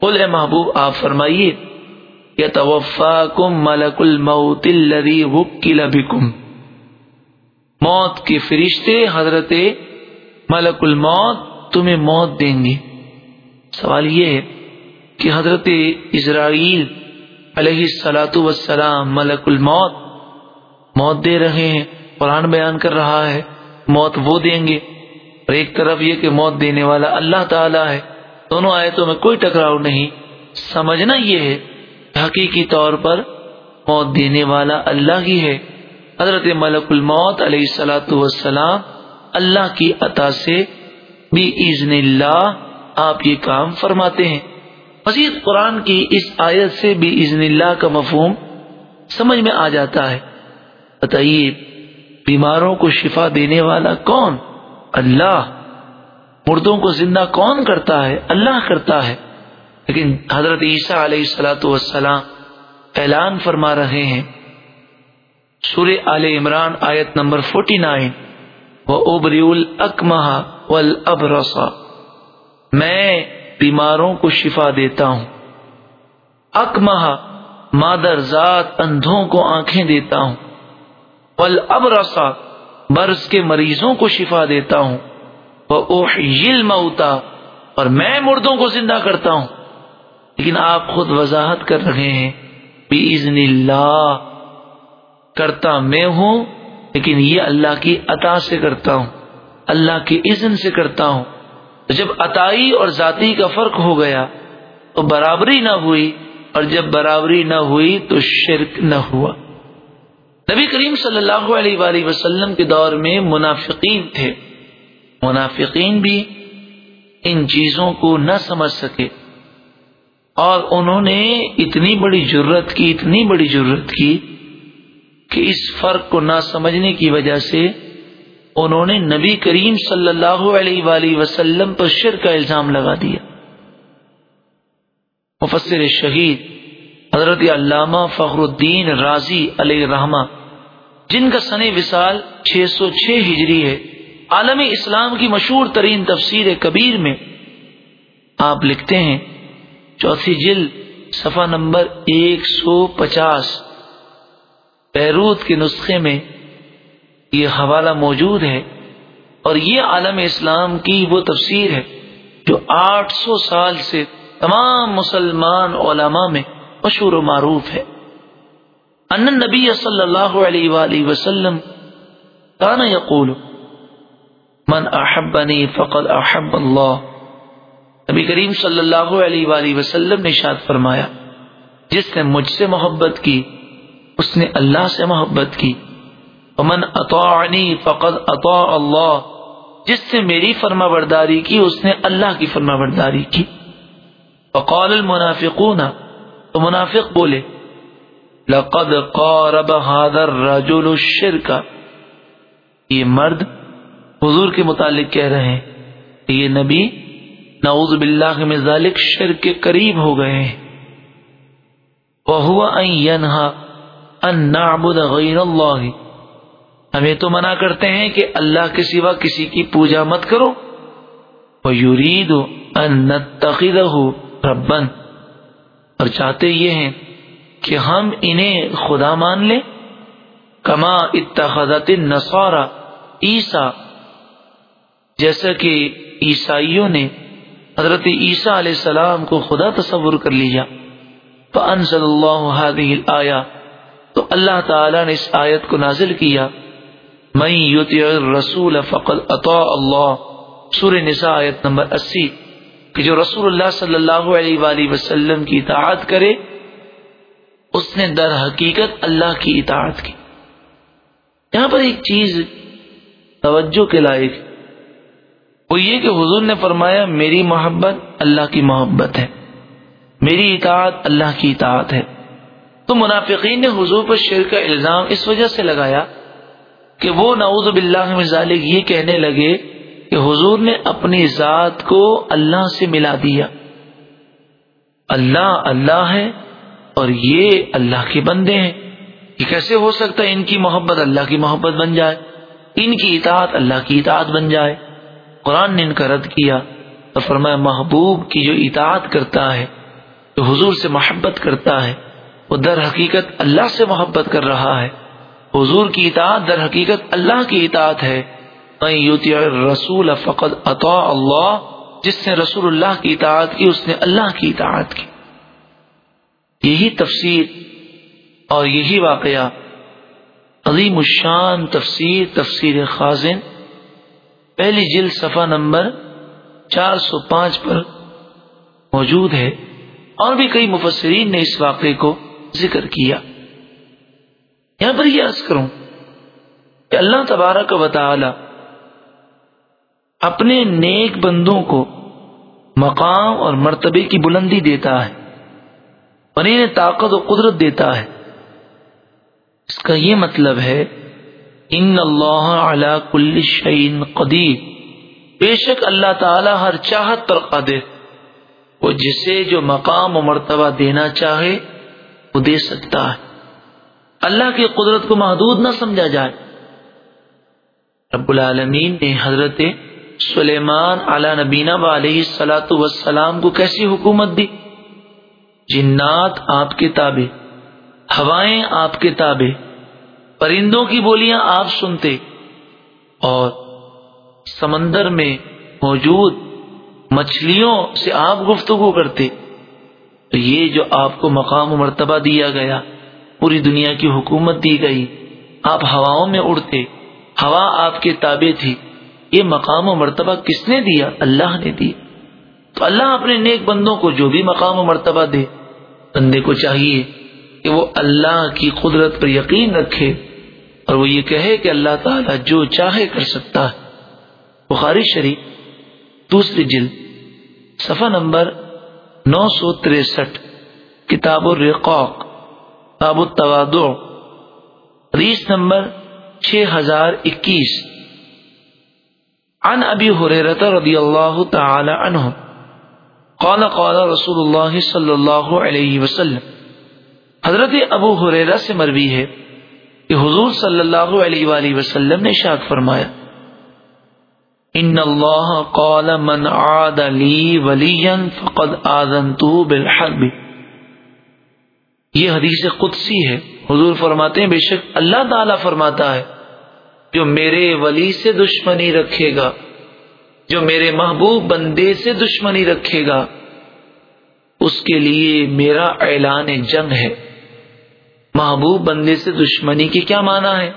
Speaker 1: بول محبوب، آپ فرمائیے، یتوفاکم ملک الموت الذی وکل موت کے فرشتے حضرت ملک الموت تمہیں موت دیں گے۔ سوال یہ ہے کہ حضرت اسرائیل علیہ السلاۃ وسلام ملک الموت، موت دے رہے ہیں، قرآن بیان کر رہا ہے، موت وہ دیں گے۔ اور ایک طرف یہ کہ موت دینے والا اللہ تعالی ہے۔ دونوں آیتوں میں کوئی ٹکراؤ نہیں۔ سمجھنا یہ ہے، حقیقی طور پر موت دینے والا اللہ ہی ہے۔ حضرت ملک الموت علیہ السلاۃ والسلام اللہ کی عطا سے بھی عزن اللہ آپ یہ کام فرماتے ہیں۔ مزید قرآن کی اس آیت سے بھی عزن اللہ کا مفہوم سمجھ میں آ جاتا ہے۔ بتائیے، بیماروں کو شفا دینے والا کون؟ اللہ۔ مردوں کو زندہ کون کرتا ہے؟ اللہ کرتا ہے۔ لیکن حضرت عیسیٰ علیہ السلاۃ والسلام اعلان فرما رہے ہیں۔ سور عال عمران آیت نمبر فورٹی نائن۔ وہ ابری الکمہ میں بیماروں کو شفا دیتا ہوں۔ اکمہ مادر ذات اندھوں کو آنکھیں دیتا ہوں۔ پل اب رسا برس کے مریضوں کو شفا دیتا ہوں۔ وہ موتا اور میں مردوں کو زندہ کرتا ہوں۔ لیکن آپ خود وضاحت کر رہے ہیں۔ اللہ کرتا میں ہوں، لیکن یہ اللہ کی عطا سے کرتا ہوں۔ اللہ کی اذن سے کرتا ہوں۔ جب عطائی اور ذاتی کا فرق ہو گیا تو برابری نہ ہوئی اور جب برابری نہ ہوئی تو شرک نہ ہوا۔ نبی کریم صلی اللہ علیہ وآلہ وسلم کے دور میں منافقین تھے۔ منافقین بھی ان چیزوں کو نہ سمجھ سکے۔ اور انہوں نے اتنی بڑی جرت کی، اتنی بڑی جرت کی کہ اس فرق کو نہ سمجھنے کی وجہ سے انہوں نے نبی کریم صلی اللہ علیہ وآلہ وسلم پر شر کا الزام لگا دیا۔ مفسر شہید حضرت علامہ فخر الدین راضی علیہ رحمہ جن کا سن وصال چھ سو چھ ہجری ہے، عالم اسلام کی مشہور ترین تفسیر کبیر میں آپ لکھتے ہیں، چوتھی جل صفحہ نمبر ایک سو پچاس، بیروت کے نسخے میں یہ حوالہ موجود ہے اور یہ عالم اسلام کی وہ تفسیر ہے جو آٹھ سو سال سے تمام مسلمان علماء میں مشہور و معروف ہے۔ ان نبی صلی اللہ علیہ وآلہ وسلم کانا یقول، من احبنی فقد احب اللہ نبی کریم صلی اللہ علیہ وآلہ وسلم نے شاد فرمایا، جس نے مجھ سے محبت کی، اس نے اللہ سے محبت کی۔ امن اطاعنی فقد اطاع اللہ۔ جس سے میری فرما برداری کی، اس نے اللہ کی فرما برداری کی۔ فقال المنافقون، تو منافق بولے، لقد قارب هذا الرجل الشرك یہ مرد حضور کے متعلق کہہ رہے ہیں کہ یہ نبی نعوذ باللہ من ذالک شرک کے قریب ہو گئے ہیں۔ وهو ان ينهى ان نعبد غیر اللہ۔ ہمیں تو منع کرتے ہیں کہ اللہ کے سوا کسی کی پوجا مت کرو۔ وہ یورید ہو ربن اور چاہتے یہ ہیں کہ ہم انہیں خدا مان لیں۔ کما اتخذت نسوارا عیسا جیسا کہ عیسائیوں نے حضرت عیسیٰ علیہ السلام کو خدا تصور کر لیا۔ فانزل اللہ آیا تو اللہ تعالی نے اس آیت کو نازل کیا۔ میں یوتی رسول فقط اطاع اللہ۔ سور نساء آیت نمبر اسی کہ جو رسول اللہ صلی اللہ علیہ وآلہ وسلم کی اطاعت کرے، اس نے در حقیقت اللہ کی اطاعت کی۔ یہاں پر ایک چیز توجہ کے لائق، وہ یہ کہ حضور نے فرمایا، میری محبت اللہ کی محبت ہے۔ میری اطاعت اللہ کی اطاعت ہے۔ تو منافقین نے حضور پر شر کا الزام اس وجہ سے لگایا کہ وہ نعوذ باللہ من ذالک یہ کہنے لگے کہ حضور نے اپنی ذات کو اللہ سے ملا دیا۔ اللہ اللہ ہے اور یہ اللہ کے بندے ہیں۔ یہ کیسے ہو سکتا ہے ان کی محبت اللہ کی محبت بن جائے؟ ان کی اطاعت اللہ کی اطاعت بن جائے۔ قرآن نے ان کا رد کیا اور فرمایا، محبوب کی جو اطاعت کرتا ہے، جو حضور سے محبت کرتا ہے، وہ در حقیقت اللہ سے محبت کر رہا ہے۔ حضور کی اطاعت در حقیقت اللہ کی اطاعت ہے۔ رسول فقط عطا اللہ، جس نے رسول اللہ کی اطاعت کی، اس نے اللہ کی اطاعت کی۔ یہی تفسیر اور یہی واقعہ۔ عظیم الشان تفسیر تفسیر خازن۔ پہلی جل صفحہ نمبر چار سو پانچ پر موجود ہے۔ اور بھی کئی مفسرین نے اس واقعے کو ذکر کیا۔ یہاں پر یہ عرض کروں کہ اللہ تبارک و تعالی اپنے نیک بندوں کو مقام اور مرتبے کی بلندی دیتا ہے اور انہیں طاقت و قدرت دیتا ہے۔ اس کا یہ مطلب ہے، ان اللہ علی کل شعین قدیر۔ بے شک اللہ تعالی ہر چاہت پر قادر۔ وہ جسے جو مقام و مرتبہ دینا چاہے، وہ دے سکتا ہے۔ اللہ کی قدرت کو محدود نہ سمجھا جائے۔ رب العالمین نے حضرت سلیمان علی نبینا علیہ سلاۃ وسلام کو کیسی حکومت دی؟ جنات آپ کے تابے ہوائیں آپ کے تابے پرندوں کی بولیاں آپ سنتے، اور سمندر میں موجود مچھلیوں سے آپ گفتگو کرتے۔ تو یہ جو آپ کو مقام و مرتبہ دیا گیا۔ پوری دنیا کی حکومت دی گئی۔ آپ ہواؤں میں اڑتے، ہوا آپ کے تابے تھی۔ یہ مقام و مرتبہ کس نے دیا؟ اللہ نے دیا۔ تو اللہ اپنے نیک بندوں کو جو بھی مقام و مرتبہ دے، بندے کو چاہیے کہ وہ اللہ کی قدرت پر یقین رکھے اور وہ یہ کہے کہ اللہ تعالیٰ جو چاہے کر سکتا ہے۔ بخاری شریف، دوسری جلد، صفحہ نمبر نو سو تریسٹھ، کتاب الرقاق۔ باب التوادع حدیث نمبر چھ ہزار اکیس۔ عن ابی حریرت رضی اللہ تعالی عنہ، قال قال رسول اللہ صلی اللہ علیہ وسلم، حضرت ابو حریرہ سے مروی ہے کہ حضور صلی اللہ علیہ وآلہ وسلم نے شاک فرمایا، ان اللہ قال من عاد لی ولیا فقد آذنته بالحرب۔ یہ حدیث قدسی ہے۔ حضور فرماتے ہیں، بے شک اللہ تعالی فرماتا ہے، جو میرے ولی سے دشمنی رکھے گا، جو میرے محبوب بندے سے دشمنی رکھے گا، اس کے لیے میرا اعلان جنگ ہے۔ محبوب بندے سے دشمنی کی کیا معنی ہے؟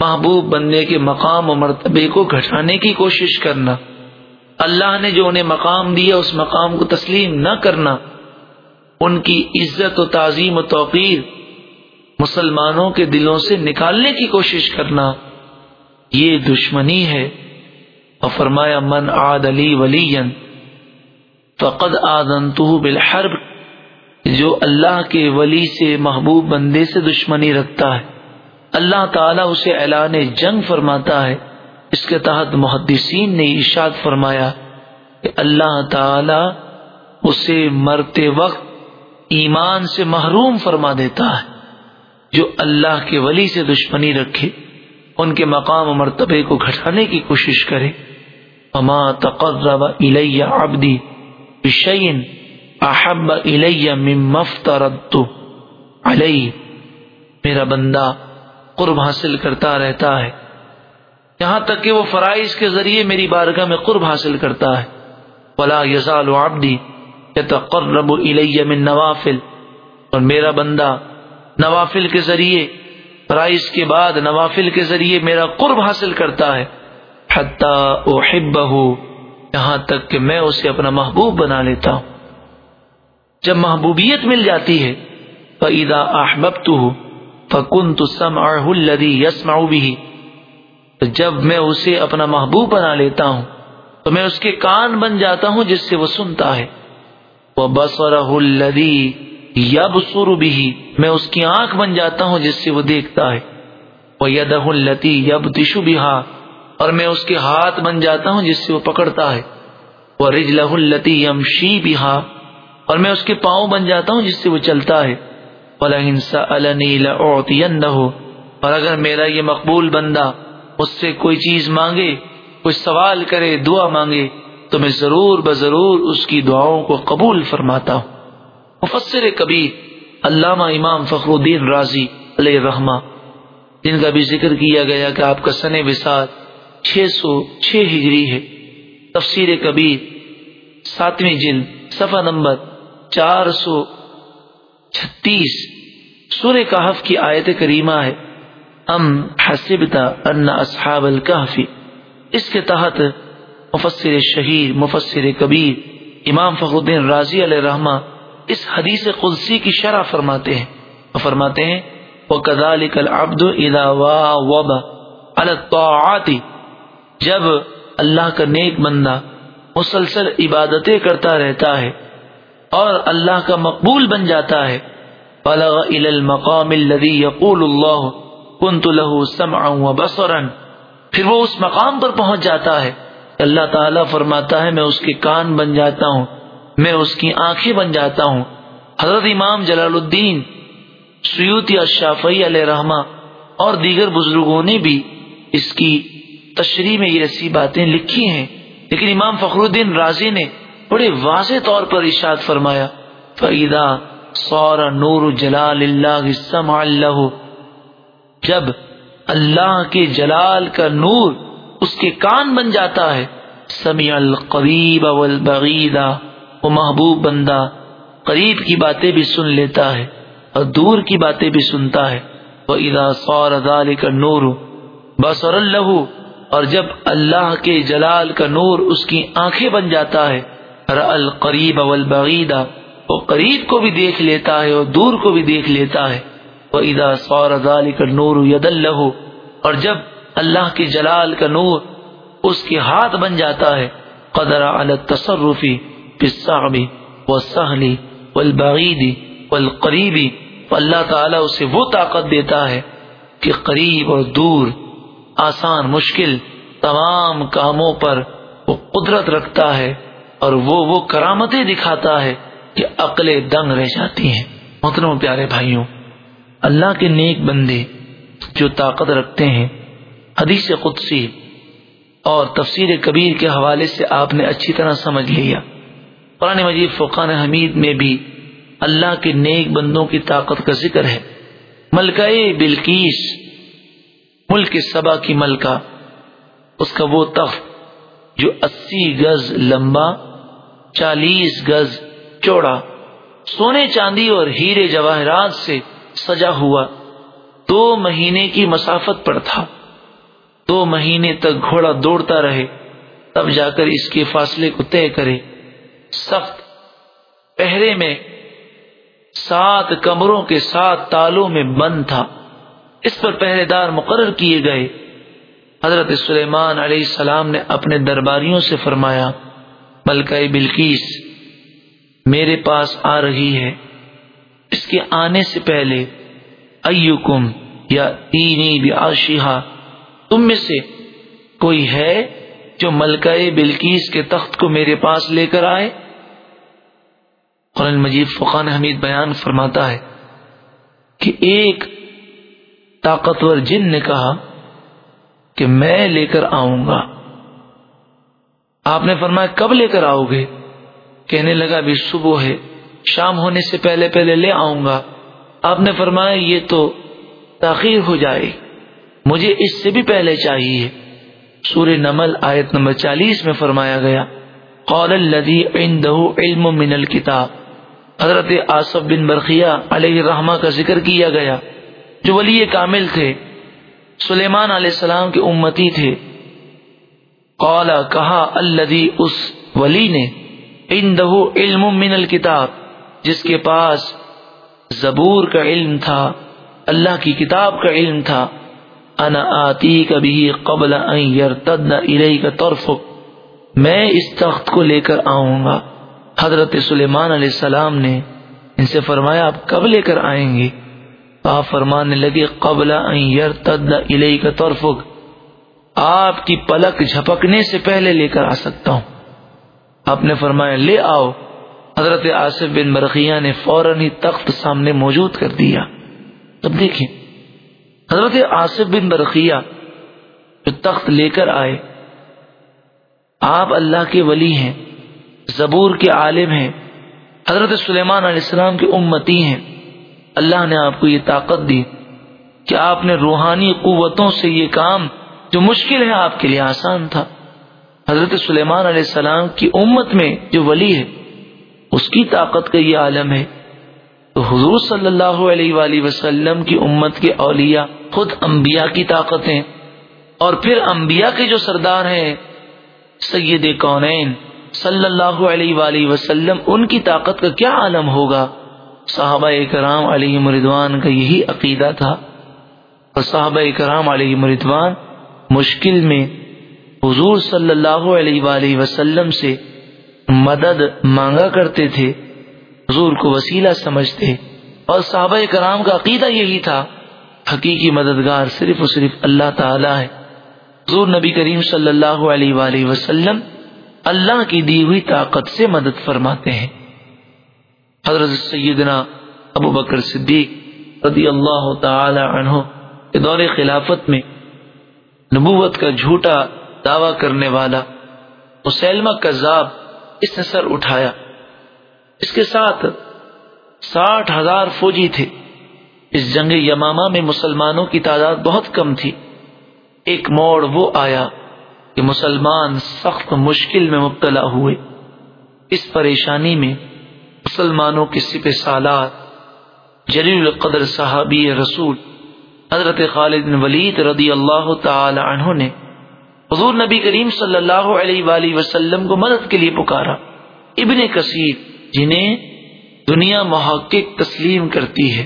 Speaker 1: محبوب بندے کے مقام و مرتبے کو گھٹانے کی کوشش کرنا۔ اللہ نے جو انہیں مقام دیا، اس مقام کو تسلیم نہ کرنا۔ ان کی عزت و تعظیم و توقیر مسلمانوں کے دلوں سے نکالنے کی کوشش کرنا یہ دشمنی ہے۔ اور فرمایا، من عاد علی ولی فقد آدن بالحرب جو اللہ کے ولی سے محبوب بندے سے دشمنی رکھتا ہے۔ اللہ تعالیٰ اسے اعلان جنگ فرماتا ہے۔ اس کے تحت محدثین نے ارشاد فرمایا کہ اللہ تعالی اسے مرتے وقت ایمان سے محروم فرما دیتا ہے۔ جو اللہ کے ولی سے دشمنی رکھے، ان کے مقام و مرتبے کو گھٹانے کی کوشش کرے۔ اما تقرب الیہ عبدی بشین احب الیہ مما افترضت علیہ میرا بندہ قرب حاصل کرتا رہتا ہے۔ یہاں تک کہ وہ فرائض کے ذریعے میری بارگاہ میں قرب حاصل کرتا ہے۔ ولا یزال عبدی یتقرب الیہ من نوافل، اور میرا بندہ نوافل کے ذریعے فرائض کے بعد نوافل کے ذریعے میرا قرب حاصل کرتا ہے یہاں تک کہ میں اسے اپنا محبوب بنا لیتا ہوں۔ جب محبوبیت مل جاتی ہے فعیدا احبب تو فکن تو سم الدی یس بھی جب میں اسے اپنا محبوب بنا لیتا ہوں، تو میں اس کے کان بن جاتا ہوں جس سے وہ سنتا ہے۔ وہ بس اور یب سر بھی میں اس کی آنکھ بن جاتا ہوں جس سے وہ دیکھتا ہے۔ وہ یدہ التی یب تشو بھی اور میں اس کے ہاتھ بن جاتا ہوں جس سے وہ پکڑتا ہے۔ وہ رج لہ التی اور میں اس کے پاؤں بن جاتا ہوں جس سے وہ چلتا ہے۔ اور اگر میرا یہ مقبول بندہ اس سے کوئی چیز مانگے، کوئی سوال کرے، دعا مانگے تو میں ضرور بضرور اس کی دعاؤں کو قبول فرماتا ہوں۔ مفسر کبیر علامہ امام فخر الدین راضی علیہ رحمہ جن کا بھی ذکر کیا گیا کہ آپ کا سن وساط چھ سو چھ ہجری ہے۔ تفسیر کبیر ساتویں جلد، صفحہ نمبر چار سو چھتیس۔ سورہ کہف کی آیت کریمہ ہے۔ ام حسبتا ان اصحاب الکہفی اس کے تحت مفسر شہیر مفسر کبیر، امام فخر الدین راضی علیہ رحمہ اس حدیث قدسی کی شرح فرماتے ہیں۔ فرماتے ہیں، وَكَذَلِكَ الْعَبْدُ إِذَا وَاوَبَ عَلَى الطَّاعَاتِ۔ جب اللہ کا نیک بندہ مسلسل عبادتیں کرتا رہتا ہے اور اللہ کا مقبول بن جاتا ہے، بلغ الى المقام الذي يقول الله كنت له سمعا وبصرا۔ پھر وہ اس مقام پر پہنچ جاتا ہے۔ اللہ تعالیٰ فرماتا ہے، میں اس کے کان بن جاتا ہوں، میں اس کی آنکھیں بن جاتا ہوں۔ حضرت امام جلال الدین سیوتی الشافعی علیہ رحمہ اور دیگر بزرگوں نے بھی اس کی تشریح میں یہ ایسی باتیں لکھی ہیں۔ لیکن امام فخر الدین راضی نے بڑے واضح طور پر ارشاد فرمایا فعیدہ سور نور جلال اللہ سمع اللہ جب اللہ کے جلال کا نور اس کے کان بن جاتا ہے۔ سمیع القریب والبغیدہ وہ محبوب بندہ قریب کی باتیں بھی سن لیتا ہے اور دور کی باتیں بھی سنتا ہے۔ وہ ادا سور ذالک نور بصر اللہ اور جب اللہ کے جلال کا نور اس کی آنکھیں بن جاتا ہے القریب والبغیدہ وہ قریب کو بھی دیکھ لیتا ہے اور دور کو بھی دیکھ لیتا ہے۔ وہ ادا سور ذالک نور ید اللہ اور جب اللہ کے جلال کا نور اس کے ہاتھ بن جاتا ہے۔ قدر علی التصرفی بالصعب والسهل والبعید والقریبی اللہ تعالیٰ اسے وہ طاقت دیتا ہے کہ قریب اور دور، آسان، مشکل، تمام کاموں پر وہ قدرت رکھتا ہے اور وہ وہ کرامتیں دکھاتا ہے کہ عقلیں دنگ رہ جاتی ہیں۔ محترم پیارے بھائیوں، اللہ کے نیک بندے جو طاقت رکھتے ہیں حدیث قدسی اور تفسیر کبیر کے حوالے سے آپ نے اچھی طرح سمجھ لیا۔ قرآن مجید فقان حمید میں بھی اللہ کے نیک بندوں کی طاقت کا ذکر ہے۔ ملکہ بلکیس ملک سبا کی ملکہ، اس کا وہ تخت جو اسی گز لمبا، چالیس گز چوڑا، سونے چاندی اور ہیرے جواہرات سے سجا ہوا دو مہینے کی مسافت پر تھا۔ دو مہینے تک گھوڑا دوڑتا رہے، تب جا کر اس کے فاصلے کو طے کرے۔ سخت۔ پہرے میں سات کمروں کے سات تالوں میں بند تھا۔ اس پر پہرے دار مقرر کیے گئے۔ حضرت سلیمان علیہ السلام نے اپنے درباریوں سے فرمایا، ملکہ بلکیس میرے پاس آ رہی ہے۔ اس کے آنے سے پہلے، ایوکم یا تینی بیاشیہا تم میں سے کوئی ہے جو ملکہ بلکیس کے تخت کو میرے پاس لے کر آئے؟ قرآن مجید فقان حمید بیان فرماتا ہے کہ ایک طاقتور جن نے کہا کہ میں لے کر آؤں گا۔ آپ نے فرمایا، کب لے کر آؤ گے؟ کہنے لگا، ابھی صبح ہے، شام ہونے سے پہلے پہلے لے آؤں گا۔ آپ نے فرمایا، یہ تو تاخیر ہو جائے مجھے اس سے بھی پہلے چاہیے۔ سور نمل آیت نمبر چالیس میں فرمایا گیا قول الذي عنده علم من الكتاب حضرت آصف بن برقیہ علیہ رحمہ کا ذکر کیا گیا، جو ولی کامل تھے۔ سلیمان علیہ السلام کے امتی تھے۔ قالا کہا الدی اس ولی نے اندہ علم من الکتاب، جس کے پاس زبور کا علم تھا، اللہ کی کتاب کا علم تھا۔ انا آتی کبھی قبل کا طرفک۔ میں اس تخت کو لے کر آؤں گا۔ حضرت سلیمان علیہ السلام نے ان سے فرمایا، آپ کب لے کر آئیں گے؟ آپ فرمانے لگے، قبل کا طرفک۔ آپ کی پلک جھپکنے سے پہلے لے کر آ سکتا ہوں۔ آپ نے فرمایا، لے آؤ۔ حضرت آصف بن مرخیہ نے فوراً ہی تخت سامنے موجود کر دیا۔ تب دیکھیں۔ حضرت آصف بن برقیہ جو تخت لے کر آئے، آپ اللہ کے ولی ہیں، زبور کے عالم ہیں، حضرت سلیمان علیہ السلام کی امتی ہیں۔ اللہ نے آپ کو یہ طاقت دی کہ آپ نے روحانی قوتوں سے یہ کام جو مشکل ہے آپ کے لیے آسان تھا۔ حضرت سلیمان علیہ السلام کی امت میں جو ولی ہے، اس کی طاقت کا یہ عالم ہے۔ حضور صلی اللہ علیہ وآلہ وسلم کی امت کے اولیاء خود انبیاء کی طاقت ہیں اور پھر انبیاء کے جو سردار ہیں، سید کونین صلی اللہ علیہ وآلہ وسلم، ان کی طاقت کا کیا عالم ہوگا؟ صحابہ کرام علیہ مردوان کا یہی عقیدہ تھا۔ اور صحابہ کرام علیہ مردوان مشکل میں حضور صلی اللہ علیہ وآلہ وسلم سے مدد مانگا کرتے تھے۔ حضور کو وسیلہ سمجھتے اور صحابہ کرام کا عقیدہ یہی تھا، حقیقی مددگار صرف اور صرف اللہ تعالی ہے۔ حضور نبی کریم صلی اللہ علیہ وآلہ وسلم اللہ کی دی ہوئی طاقت سے مدد فرماتے ہیں۔ حضرت سیدنا ابو بکر صدیق رضی اللہ تعالی عنہ کے دور خلافت میں نبوت کا جھوٹا دعوی کرنے والا مسلمہ کذاب اس نے سر اٹھایا۔ اس کے ساتھ ساٹھ ہزار فوجی تھے۔ اس جنگ یمامہ میں مسلمانوں کی تعداد بہت کم تھی۔ ایک موڑ وہ آیا کہ مسلمان سخت مشکل میں مبتلا ہوئے۔ اس پریشانی میں مسلمانوں کے سپہ سالار جلیل القدر صحابی رسول حضرت خالد بن ولید رضی اللہ تعالی عنہ نے حضور نبی کریم صلی اللہ علیہ وآلہ وسلم کو مدد کے لیے پکارا۔ ابن کثیر جنہیں دنیا محقق تسلیم کرتی ہے۔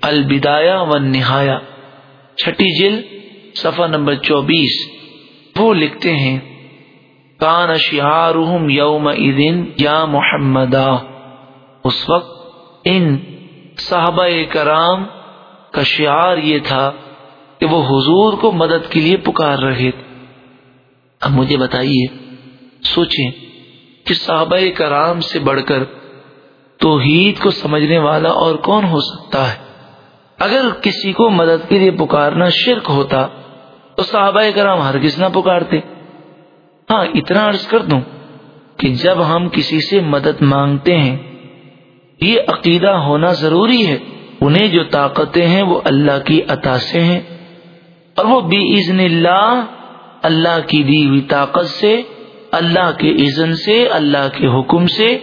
Speaker 1: البدایا و نہایا چھٹی جل صفحہ نمبر چوبیس۔ وہ لکھتے ہیں، کان شہار یوم یا محمد اس وقت ان صحابہ کرام کا شعار یہ تھا کہ وہ حضور کو مدد کے لیے پکار رہے تھے۔ اب مجھے بتائیے، سوچیں کہ صحابہ کرام سے بڑھ کر توحید کو سمجھنے والا اور کون ہو سکتا ہے؟ اگر کسی کو مدد کے لیے پکارنا شرک ہوتا، تو صحابہ کرام ہر نہ پکارتے۔ ہاں اتنا عرض کر دوں کہ جب ہم کسی سے مدد مانگتے ہیں، یہ عقیدہ ہونا ضروری ہے۔ انہیں جو طاقتیں ہیں، وہ اللہ کی عطا سے ہیں اور وہ بھی عزن اللہ اللہ کی دی ہوئی طاقت سے، اللہ کے اذن سے، اللہ کے حکم سے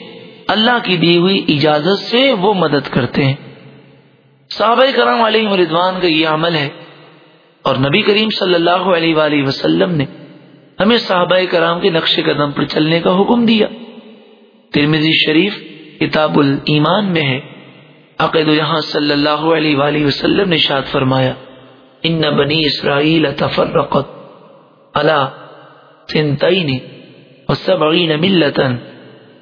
Speaker 1: اللہ کی دی ہوئی اجازت سے وہ مدد کرتے ہیں۔ صحابہ کرام علیہ مردوان کا یہ عمل ہے۔ اور نبی کریم صلی اللہ علیہ وآلہ وسلم نے ہمیں صحابہ کرام کے نقش قدم پر چلنے کا حکم دیا۔ ترمزی شریف کتاب الایمان میں ہے۔ عقید یہاں صلی اللہ علیہ وآلہ وسلم نے شاد فرمایا، ان بنی اسرائیل تفرقت علا سنتین وسبعین ملتن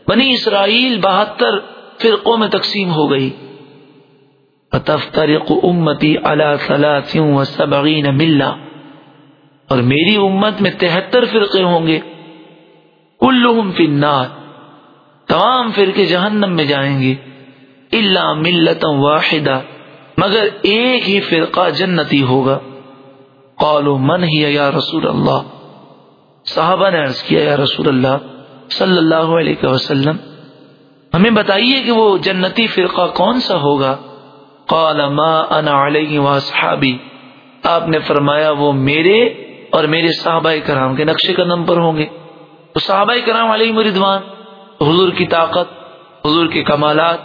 Speaker 1: بنی اسرائیل بہتر فرقوں میں تقسیم ہو گئی۔ فتفترق امتی علی ثلاث وسبعین ملہ۔ اور میری امت میں تہتر فرقے ہوں گے۔ کلہم فی النار۔ تمام فرقے جہنم میں جائیں گے۔ اللہ ملت واحدہ۔ مگر ایک ہی فرقہ جنتی ہوگا۔ قالوا من ہی یا رسول اللہ؟ صحابہ نے عرض کیا، یا رسول اللہ صلی اللہ علیہ وسلم، ہمیں بتائیے کہ وہ جنتی فرقہ کون سا ہوگا؟ قال، ما انا علیہ واصحابی آپ نے فرمایا، وہ میرے اور میرے صحابہ کرام کے نقش قدم پر ہوں گے۔ تو صحابہ کرام علیہ مردوان، حضور کی طاقت، حضور کے کمالات،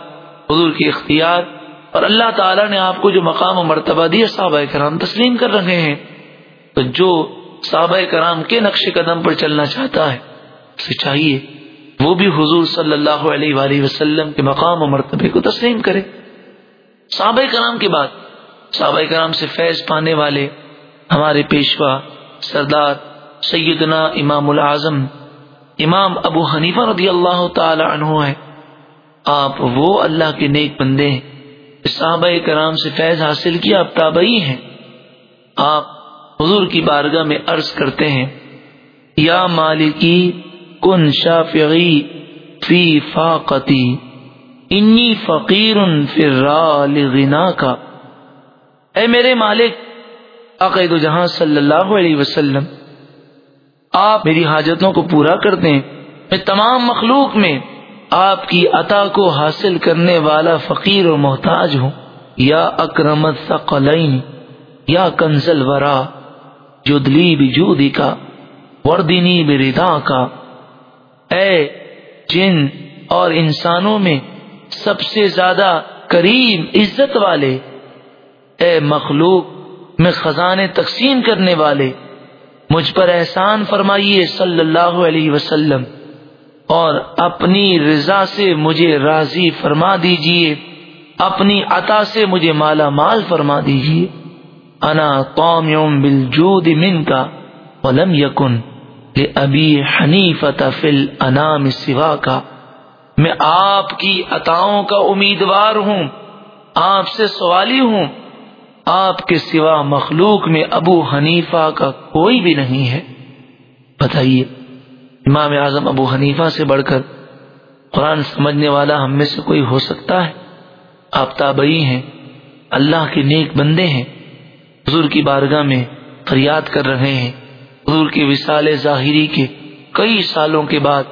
Speaker 1: حضور کی اختیار، اور اللہ تعالیٰ نے آپ کو جو مقام و مرتبہ دیا، صحابہ کرام تسلیم کر رہے ہیں۔ تو جو صحابہ کرام کے نقش قدم پر چلنا چاہتا ہے اسے چاہیے، وہ بھی حضور صلی اللہ علیہ وآلہ وسلم کے مقام و مرتبے کو تسلیم کرے۔ صحابہ کرام کے بعد صحابہ کرام سے فیض پانے والے ہمارے پیشوا سردار سیدنا امام العظم، امام ابو حنیفہ رضی اللہ تعالی عنہ ہے آپ وہ اللہ کے نیک بندے ہیں۔ صحابہ کرام سے فیض حاصل کیا اب تابعی ہیں۔ آپ حضور کی بارگاہ میں عرض کرتے ہیں، یا مالکی کن شافعی فی فاقتی، انی فقیر غنا کا۔ اے میرے مالک، عقید جہاں صلی اللہ علیہ وسلم، آپ میری حاجتوں کو پورا کر دیں میں تمام مخلوق میں آپ کی عطا کو حاصل کرنے والا فقیر اور محتاج ہوں۔ یا اکرمت ثقلین یا کنزل ورا جدلی بجودی کا، وردنی بردا کا۔ اے جن اور انسانوں میں سب سے زیادہ کریم عزت والے، اے مخلوق میں خزانے تقسیم کرنے والے، مجھ پر احسان فرمائیے صلی اللہ علیہ وسلم، اور اپنی رضا سے مجھے راضی فرما دیجیے، اپنی عطا سے مجھے مالا مال فرما دیجیے۔ انا قوم بالجود من کا ولم یکن۔ ابھی حنیف فل انام سوا کا میں آپ کی عطاؤں کا امیدوار ہوں، آپ سے سوالی ہوں۔ آپ کے سوا مخلوق میں ابو حنیفہ کا کوئی بھی نہیں ہے۔ بتائیے، امام اعظم ابو حنیفہ سے بڑھ کر قرآن سمجھنے والا ہم میں سے کوئی ہو سکتا ہے؟ آپ تابعی ہیں، اللہ کے نیک بندے ہیں، حضور کی بارگاہ میں فریاد کر رہے ہیں۔ حضور کے وسال ظاہری کے کئی سالوں کے بعد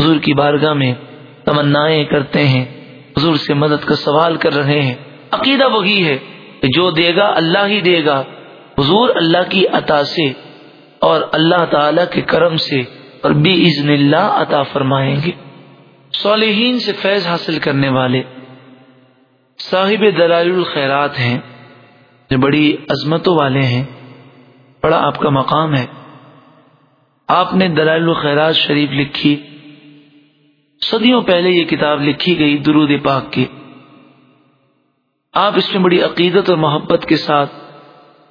Speaker 1: حضور کی بارگاہ میں تمنا کرتے ہیں، حضور سے مدد کا سوال کر رہے ہیں۔ عقیدہ وہی ہے کہ جو دے گا اللہ ہی دے گا۔ حضور اللہ کی عطا سے اور اللہ تعالی کے کرم سے اور بھی عزن اللہ عطا فرمائیں گے۔ صالحین سے فیض حاصل کرنے والے صاحب دلال الخیرات ہیں، جو بڑی عظمتوں والے ہیں۔ بڑا آپ کا مقام ہے۔ آپ نے دلائل الخیرات شریف لکھی۔ صدیوں پہلے یہ کتاب لکھی گئی درود پاک کی۔ آپ اس میں بڑی عقیدت اور محبت کے ساتھ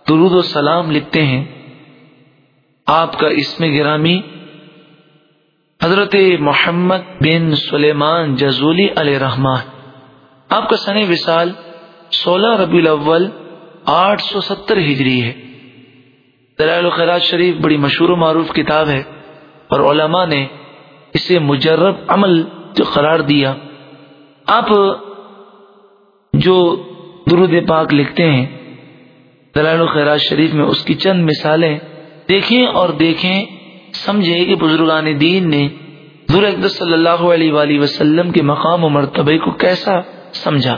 Speaker 1: درود و سلام لکھتے ہیں۔ آپ کا اس میں گرامی حضرت محمد بن سلیمان جزولی علیہ رحمان آپ کا سن وصال سولہ ربی الاول آٹھ سو ستر ہجری ہے۔ دلائل الخیرات شریف بڑی مشہور و معروف کتاب ہے اور علماء نے اسے مجرب عمل جو قرار دیا۔ آپ جو درود پاک لکھتے ہیں، دلائل الخیرات شریف میں اس کی چند مثالیں دیکھیں اور دیکھیں۔ سمجھے کہ بزرگان دین نے ضرور اقدس صلی اللہ علیہ وآلہ وسلم کے مقام و مرتبے کو کیسا سمجھا؟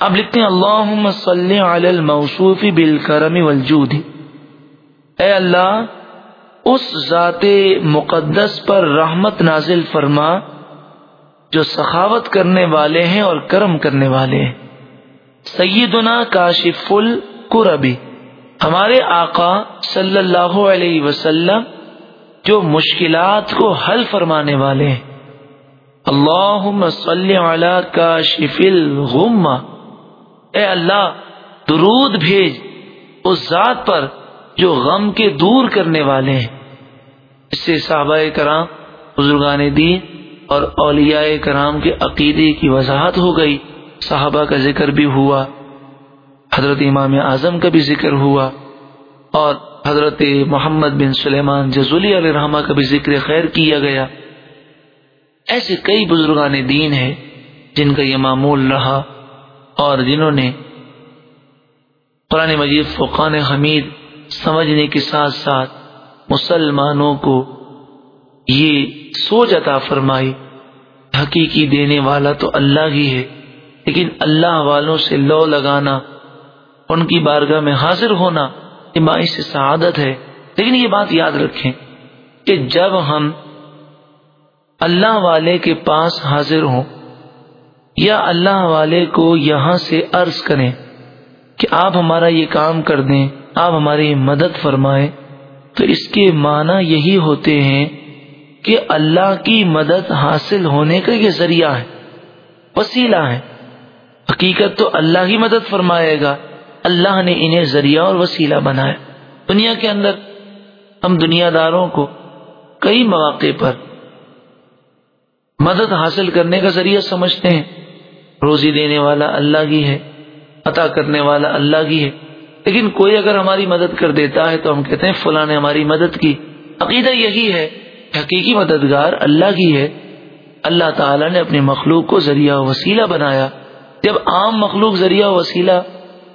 Speaker 1: اب لکھتے ہیں اللہ صلی علی الموصوف بالکرم والجود اے اللہ، اس ذات مقدس پر رحمت نازل فرما، جو سخاوت کرنے والے ہیں اور کرم کرنے والے ہیں۔ سیدنا کاشف القربی، ہمارے آقا صلی اللہ علیہ وسلم، جو مشکلات کو حل فرمانے والے ہیں۔ اللہ صلی علی کاشف الغم اے اللہ، درود بھیج اس ذات پر جو غم کے دور کرنے والے ہیں۔ اس سے صحابہ کرام، بزرگان دین اور اولیاء کرام کے عقیدے کی وضاحت ہو گئی۔ صحابہ کا ذکر بھی ہوا۔ حضرت امام اعظم کا بھی ذکر ہوا۔ اور حضرت محمد بن سلیمان جزولی علیہ رحمہ کا بھی ذکر خیر کیا گیا۔ ایسے کئی بزرگان دین ہیں جن کا یہ معمول رہا اور جنہوں نے قرآن مجید فقان حمید سمجھنے کے ساتھ ساتھ مسلمانوں کو یہ سوچ عطا فرمائی، حقیقی دینے والا تو اللہ ہی ہے، لیکن اللہ والوں سے لو لگانا، ان کی بارگاہ میں حاضر ہونا یہ باعث سعادت ہے۔ لیکن یہ بات یاد رکھیں کہ جب ہم اللہ والے کے پاس حاضر ہوں یا اللہ والے کو یہاں سے عرض کریں کہ آپ ہمارا یہ کام کر دیں آپ ہماری مدد فرمائیں۔ تو اس کے معنی یہی ہوتے ہیں کہ اللہ کی مدد حاصل ہونے کا یہ ذریعہ ہے، وسیلہ ہے۔ حقیقت تو اللہ ہی مدد فرمائے گا۔ اللہ نے انہیں ذریعہ اور وسیلہ بنایا۔ دنیا کے اندر ہم دنیا داروں کو کئی مواقع پر مدد حاصل کرنے کا ذریعہ سمجھتے ہیں۔ روزی دینے والا اللہ کی ہے، عطا کرنے والا اللہ کی ہے۔ لیکن کوئی اگر ہماری مدد کر دیتا ہے تو ہم کہتے ہیں فلاں نے ہماری مدد کی۔ عقیدہ یہی ہے، حقیقی مددگار اللہ کی ہے۔ اللہ تعالیٰ نے اپنی مخلوق کو ذریعہ وسیلہ بنایا۔ جب عام مخلوق ذریعہ وسیلہ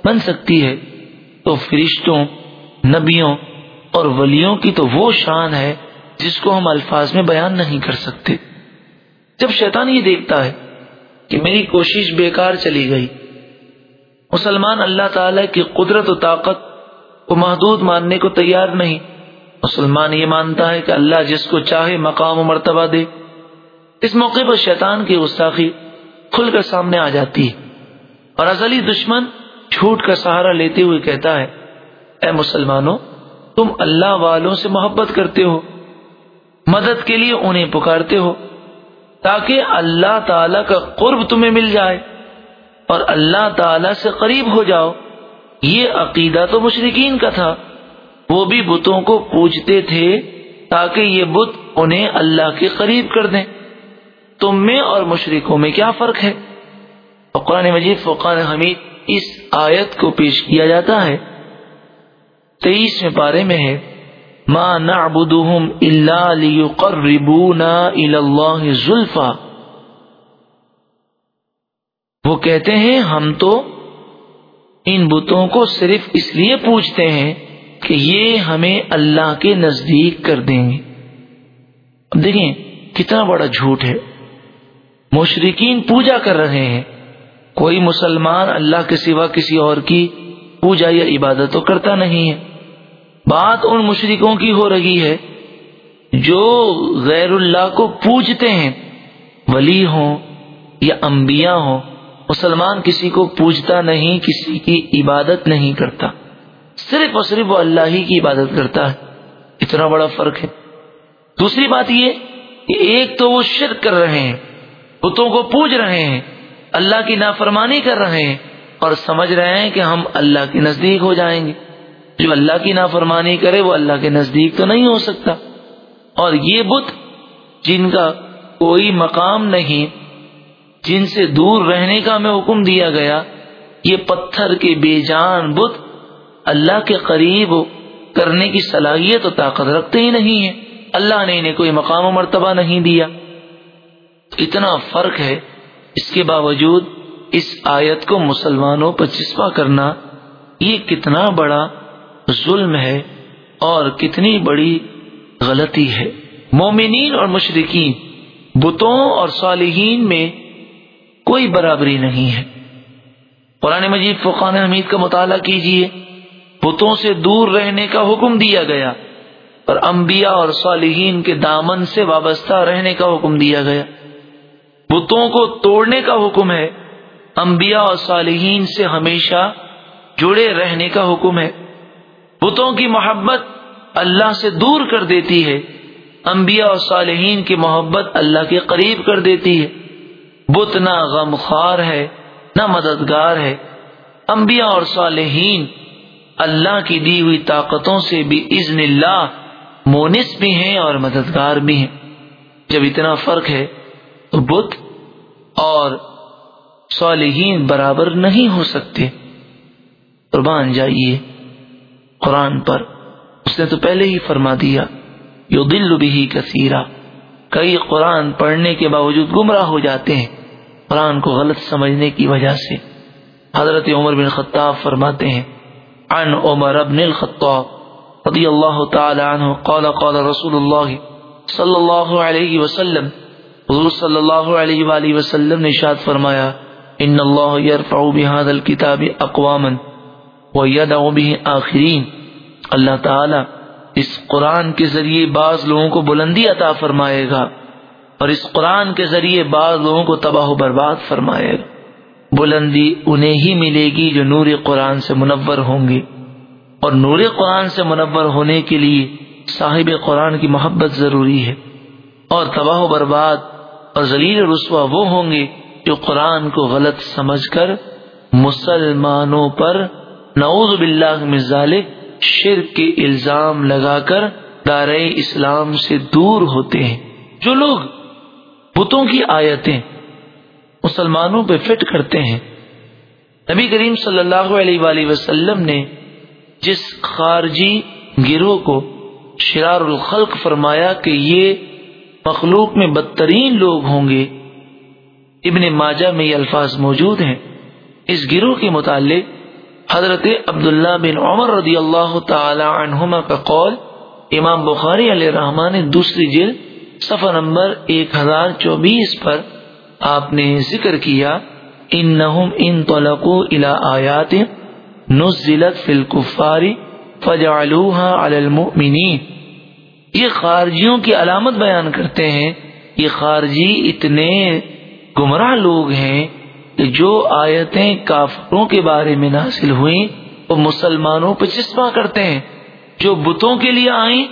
Speaker 1: بن سکتی ہے، تو فرشتوں، نبیوں اور ولیوں کی تو وہ شان ہے جس کو ہم الفاظ میں بیان نہیں کر سکتے۔ جب شیطان یہ دیکھتا ہے کہ میری کوشش بیکار چلی گئی مسلمان اللہ تعالی کی قدرت و طاقت کو محدود ماننے کو تیار نہیں۔ مسلمان یہ مانتا ہے کہ اللہ جس کو چاہے مقام و مرتبہ دے۔ اس موقع پر شیطان کی گستاخی کھل کر سامنے آ جاتی ہے اور ازلی دشمن جھوٹ کا سہارا لیتے ہوئے کہتا ہے، اے مسلمانوں، تم اللہ والوں سے محبت کرتے ہو، مدد کے لیے انہیں پکارتے ہو تاکہ اللہ تعالی کا قرب تمہیں مل جائے۔ اور اللہ تعالی سے قریب ہو جاؤ۔ یہ عقیدہ تو مشرقین کا تھا۔ وہ بھی بتوں کو پوجتے تھے تاکہ یہ بت انہیں اللہ کے قریب کر دیں۔ تم میں اور مشرقوں میں کیا فرق ہے؟ قرآن مجید فقان حمید اس آیت کو پیش کیا جاتا ہے۔ تیئیسویں پارے میں ہے۔ ما نعبدهم الا ليقربونا الى الله زلفا وہ کہتے ہیں، ہم تو ان بتوں کو صرف اس لیے پوچھتے ہیں کہ یہ ہمیں اللہ کے نزدیک کر دیں گے۔ اب دیکھیں، کتنا بڑا جھوٹ ہے۔ مشرقین پوجا کر رہے ہیں۔ کوئی مسلمان اللہ کے سوا کسی اور کی پوجا یا عبادت تو کرتا نہیں ہے۔ بات ان مشرقوں کی ہو رہی ہے جو غیر اللہ کو پوجتے ہیں۔ ولی ہوں یا انبیاء ہوں۔ مسلمان کسی کو پوجتا نہیں، کسی کی عبادت نہیں کرتا۔ صرف اور صرف وہ اللہ ہی کی عبادت کرتا ہے۔ اتنا بڑا فرق ہے۔ دوسری بات یہ کہ ایک تو وہ شرک کر رہے ہیں، بتوں کو پوج رہے ہیں، اللہ کی نافرمانی کر رہے ہیں اور سمجھ رہے ہیں کہ ہم اللہ کے نزدیک ہو جائیں گے۔ جو اللہ کی نافرمانی کرے، وہ اللہ کے نزدیک تو نہیں ہو سکتا۔ اور یہ بت جن کا کوئی مقام نہیں جن سے دور رہنے کا ہمیں حکم دیا گیا، یہ پتھر کے بے جان بت اللہ کے قریب کرنے کی صلاحیت و طاقت رکھتے ہی نہیں ہے اللہ نے انہیں کوئی مقام و مرتبہ نہیں دیا۔ اتنا فرق ہے۔ اس کے باوجود اس آیت کو مسلمانوں پر چسپا کرنا، یہ کتنا بڑا ظلم ہے اور کتنی بڑی غلطی ہے۔ مومنین اور مشرقین بتوں اور صالحین میں کوئی برابری نہیں ہے۔ قرآن مجید فقان حمید کا مطالعہ کیجیے بتوں سے دور رہنے کا حکم دیا گیا اور انبیاء اور صالحین کے دامن سے وابستہ رہنے کا حکم دیا گیا۔ بتوں کو توڑنے کا حکم ہے۔ انبیاء اور صالحین سے ہمیشہ جڑے رہنے کا حکم ہے۔ بتوں کی محبت اللہ سے دور کر دیتی ہے۔ انبیاء اور صالحین کی محبت اللہ کے قریب کر دیتی ہے۔ بت نہ غم خوار ہے، نہ مددگار ہے۔ انبیاء اور صالحین اللہ کی دی ہوئی طاقتوں سے بھی اذن اللہ مونس بھی ہیں اور مددگار بھی ہیں۔ جب اتنا فرق ہے تو بت اور صالحین برابر نہیں ہو سکتے۔ قربان جائیے قرآن پر۔ اس نے تو پہلے ہی فرما دیا یو دل بھی کثیرہ کئی قرآن پڑھنے کے باوجود گمراہ ہو جاتے ہیں۔ قرآن کو غلط سمجھنے کی وجہ سے حضرت عمر بن خطاب فرماتے ہیں، عن عمر بن الخطاب رضی اللہ تعالی عنہ قال قال رسول اللہ صلی اللہ علیہ وسلم، حضور صلی اللہ علیہ وآلہ وسلم نے اشاد فرمایا، ان اللہ یرفع بهذا الكتاب اقواما ویدع به آخرین اللہ تعالی اس قرآن کے ذریعے بعض لوگوں کو بلندی عطا فرمائے گا۔ اور اس قرآن کے ذریعے بعض لوگوں کو تباہ و برباد فرمائے گا۔ بلندی انہیں ہی ملے گی جو نور قرآن سے منور ہوں گے۔ اور نور قرآن سے منور ہونے کے لیے صاحب قرآن کی محبت ضروری ہے۔ اور تباہ و برباد اور ذلیل رسوا وہ ہوں گے جو قرآن کو غلط سمجھ کر مسلمانوں پر نعوذ باللہ من ذالک شرک کے الزام لگا کر دار اسلام سے دور ہوتے ہیں۔ جو لوگ بتوں کی آیتیں مسلمانوں پہ فٹ کرتے ہیں۔ نبی کریم صلی اللہ علیہ وآلہ وسلم نے جس خارجی گروہ کو شرار الخلق فرمایا کہ یہ مخلوق میں بدترین لوگ ہوں گے، ابن ماجہ میں یہ الفاظ موجود ہیں۔ اس گروہ کے متعلق حضرت عبداللہ بن عمر رضی اللہ تعالی عنہما کا قول امام بخاری علیہ رحمان نے دوسری جلد صفحہ نمبر ایک ہزار چوبیس پر آپ نے ذکر کیا، انہم ان طلقوا الى آیات نزلت فی الکفار فجعلوها علی المؤمنین۔ یہ خارجیوں کی علامت بیان کرتے ہیں۔ یہ خارجی اتنے گمراہ لوگ ہیں کہ جو آیتیں کافروں کے بارے میں نازل ہوئیں، وہ مسلمانوں پہ چسپا کرتے ہیں۔ جو بتوں کے لیے آئیں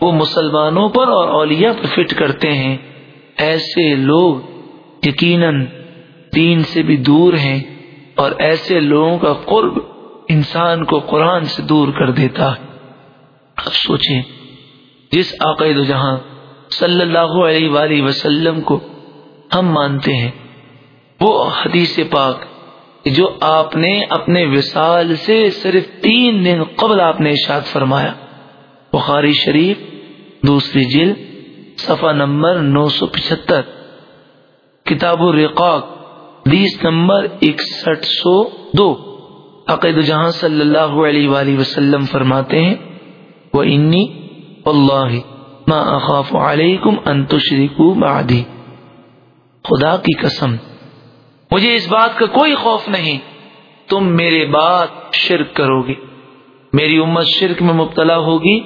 Speaker 1: وہ مسلمانوں پر اور اولیاء پر فٹ کرتے ہیں۔ ایسے لوگ یقیناً دین سے بھی دور ہیں اور ایسے لوگوں کا قرب انسان کو قرآن سے دور کر دیتا ہے۔ اب سوچیں، جس عقید جہاں صلی اللہ علیہ وآلہ وسلم کو ہم مانتے ہیں، وہ حدیث پاک جو آپ نے اپنے وصال سے صرف تین دن قبل آپ نے ارشاد فرمایا۔ بخاری شریف، دوسری جلد، صفحہ نمبر نو سو پچہتر، کتاب الرقاق، حدیث نمبر اکسٹھ سو دو۔ عقید جہاں صلی اللہ علیہ وآلہ وسلم فرماتے ہیں وہ انی اللہ ما اخاف علیکم ان تشرکو بعدی خدا کی قسم، مجھے اس بات کا کوئی خوف نہیں، تم میرے بات شرک کرو گے، میری امت شرک میں مبتلا ہوگی۔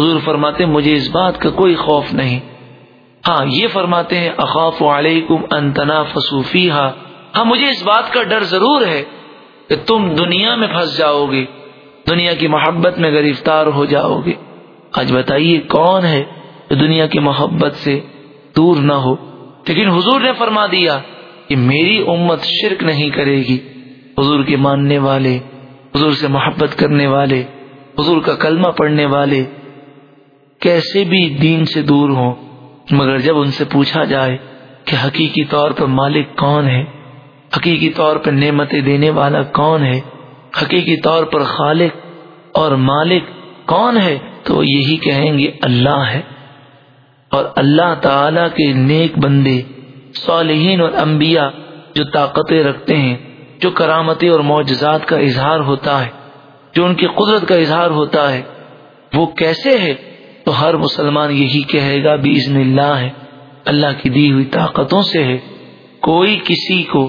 Speaker 1: حضور فرماتے مجھے اس بات کا کوئی خوف نہیں۔ ہاں یہ فرماتے ہیں، اخاف علیکم ان تنافسوا فیہا۔ ہاں مجھے اس بات کا ڈر ضرور ہے کہ تم دنیا میں پھنس جاؤ گے، دنیا کی محبت میں گرفتار ہو جاؤ گے۔ آج بتائیے، کون ہے جو دنیا کی محبت سے دور نہ ہو؟ لیکن حضور نے فرما دیا کہ میری امت شرک نہیں کرے گی۔ حضور کے ماننے والے، حضور سے محبت کرنے والے، حضور کا کلمہ پڑھنے والے کیسے بھی دین سے دور ہوں، مگر جب ان سے پوچھا جائے کہ حقیقی طور پر مالک کون ہے، حقیقی طور پر نعمتیں دینے والا کون ہے، حقیقی طور پر خالق اور مالک کون ہے، تو یہی کہیں گے اللہ ہے۔ اور اللہ تعالی کے نیک بندے، صالحین اور انبیاء جو طاقتیں رکھتے ہیں، جو کرامتیں اور معجزات کا اظہار ہوتا ہے، جو ان کی قدرت کا اظہار ہوتا ہے، وہ کیسے ہے؟ تو ہر مسلمان یہی کہے گا بھی اللہ ہے اللہ کی دی ہوئی طاقتوں سے ہے۔ کوئی کسی کو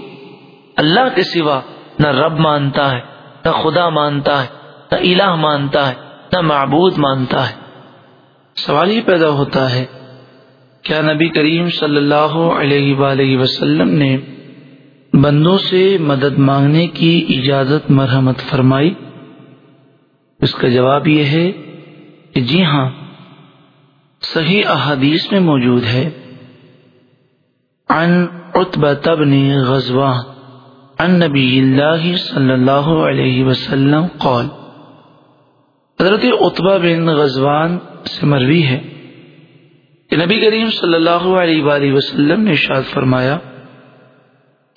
Speaker 1: اللہ کے سوا نہ رب مانتا ہے، نہ خدا مانتا ہے، نہ الہ مانتا ہے، نہ معبود مانتا ہے۔ سوال یہ پیدا ہوتا ہے، کیا نبی کریم صلی اللہ علیہ وآلہ وسلم نے بندوں سے مدد مانگنے کی اجازت مرحمت فرمائی؟ اس کا جواب یہ ہے کہ جی ہاں صحیح احادیث میں موجود ہے۔ عن عطبہ بن غزوہ، عن نبی اللہ صلی اللہ علیہ وسلم قول حضرت اتبا بن غزوان سے مروی ہے کہ نبی کریم صلی اللہ علیہ وآلہ وسلم نے ارشاد فرمایا،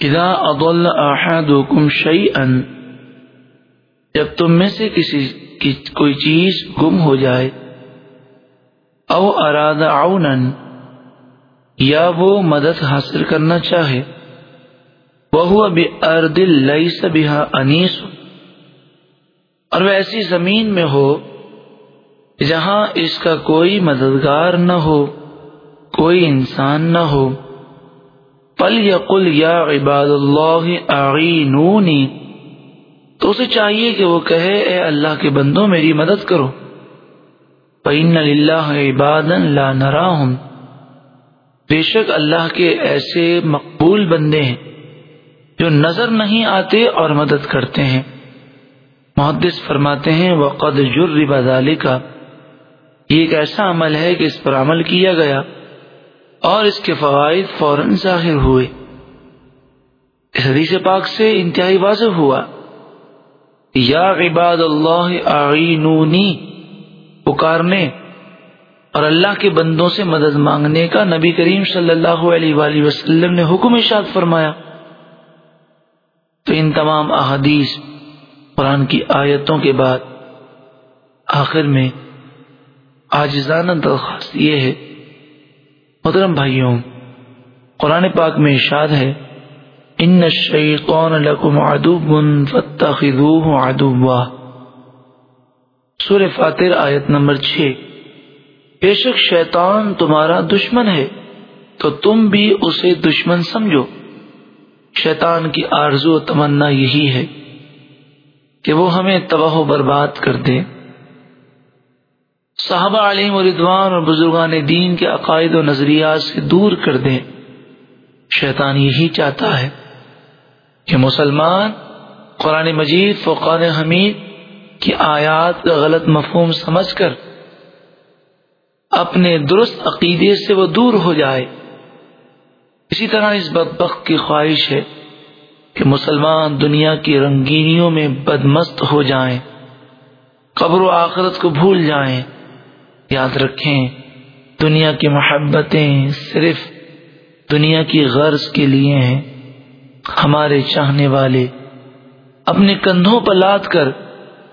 Speaker 1: اذا اضل احدكم شيئا جب تم میں سے کسی کی کوئی چیز گم ہو جائے او اراد عونا، یا وہ مدد حاصل کرنا چاہے۔ وہ بأرض ليس بها انیس اور وہ ایسی زمین میں ہو جہاں اس کا کوئی مددگار نہ ہو، کوئی انسان نہ ہو۔ پل یا کل یا عباد اللہ آغینونی تو اسے چاہیے کہ وہ کہے، اے اللہ کے بندوں، میری مدد کرو۔ پین اللہ عباد لا نراہم بے شک اللہ کے ایسے مقبول بندے ہیں جو نظر نہیں آتے اور مدد کرتے ہیں۔ محدث فرماتے ہیں وہ قد جر کا یہ ایک ایسا عمل ہے کہ اس پر عمل کیا گیا اور اس کے فوائد فوراً ظاہر ہوئے۔ اس حدیث پاک سے انتہائی واضح ہوا۔ یا عباد اللہ آئینونی پکارنے اور اللہ کے بندوں سے مدد مانگنے کا نبی کریم صلی اللہ علیہ وآلہ وسلم نے حکم اشاد فرمایا۔ تو ان تمام احادیث قرآن کی آیتوں کے بعد آخر میں آجزانہ درخواست یہ ہے، محترم بھائیوں، قرآن پاک میں ارشاد ہے، ان الشیطان لکم عدو فاتخذوه عدوا سورہ فاتر آیت نمبر چھ۔ بے شک شیطان تمہارا دشمن ہے، تو تم بھی اسے دشمن سمجھو۔ شیطان کی آرزو و تمنا یہی ہے کہ وہ ہمیں تباہ و برباد کر دے۔ صحابہ علیم و ردوان اور بزرگان دین کے عقائد و نظریات سے دور کر دیں۔ شیطان یہی چاہتا ہے کہ مسلمان، قرآن مجید فقان حمید کی آیات کا غلط مفہوم سمجھ کر اپنے درست عقیدے سے وہ دور ہو جائے۔ اسی طرح اس بدبخت کی خواہش ہے کہ مسلمان دنیا کی رنگینیوں میں بدمست ہو جائیں، قبر و آخرت کو بھول جائیں۔ یاد رکھیں، دنیا کی محبتیں صرف دنیا کی غرض کے لیے ہیں۔ ہمارے چاہنے والے اپنے کندھوں پر لاد کر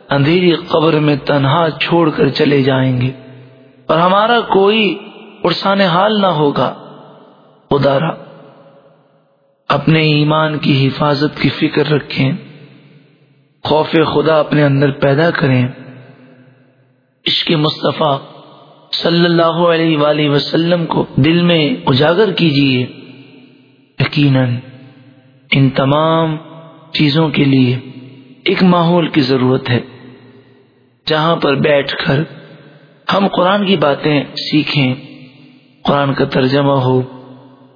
Speaker 1: اندھیری قبر میں تنہا چھوڑ کر چلے جائیں گے۔ اور ہمارا کوئی ارسان حال نہ ہوگا۔ ادارا اپنے ایمان کی حفاظت کی فکر رکھیں۔ خوف خدا اپنے اندر پیدا کریں۔ عشق مصطفیٰ صلی اللہ علیہ وآلہ وسلم کو دل میں اجاگر کیجیے یقیناً ان تمام چیزوں کے لیے ایک ماحول کی ضرورت ہے۔ جہاں پر بیٹھ کر ہم قرآن کی باتیں سیکھیں، قرآن کا ترجمہ ہو،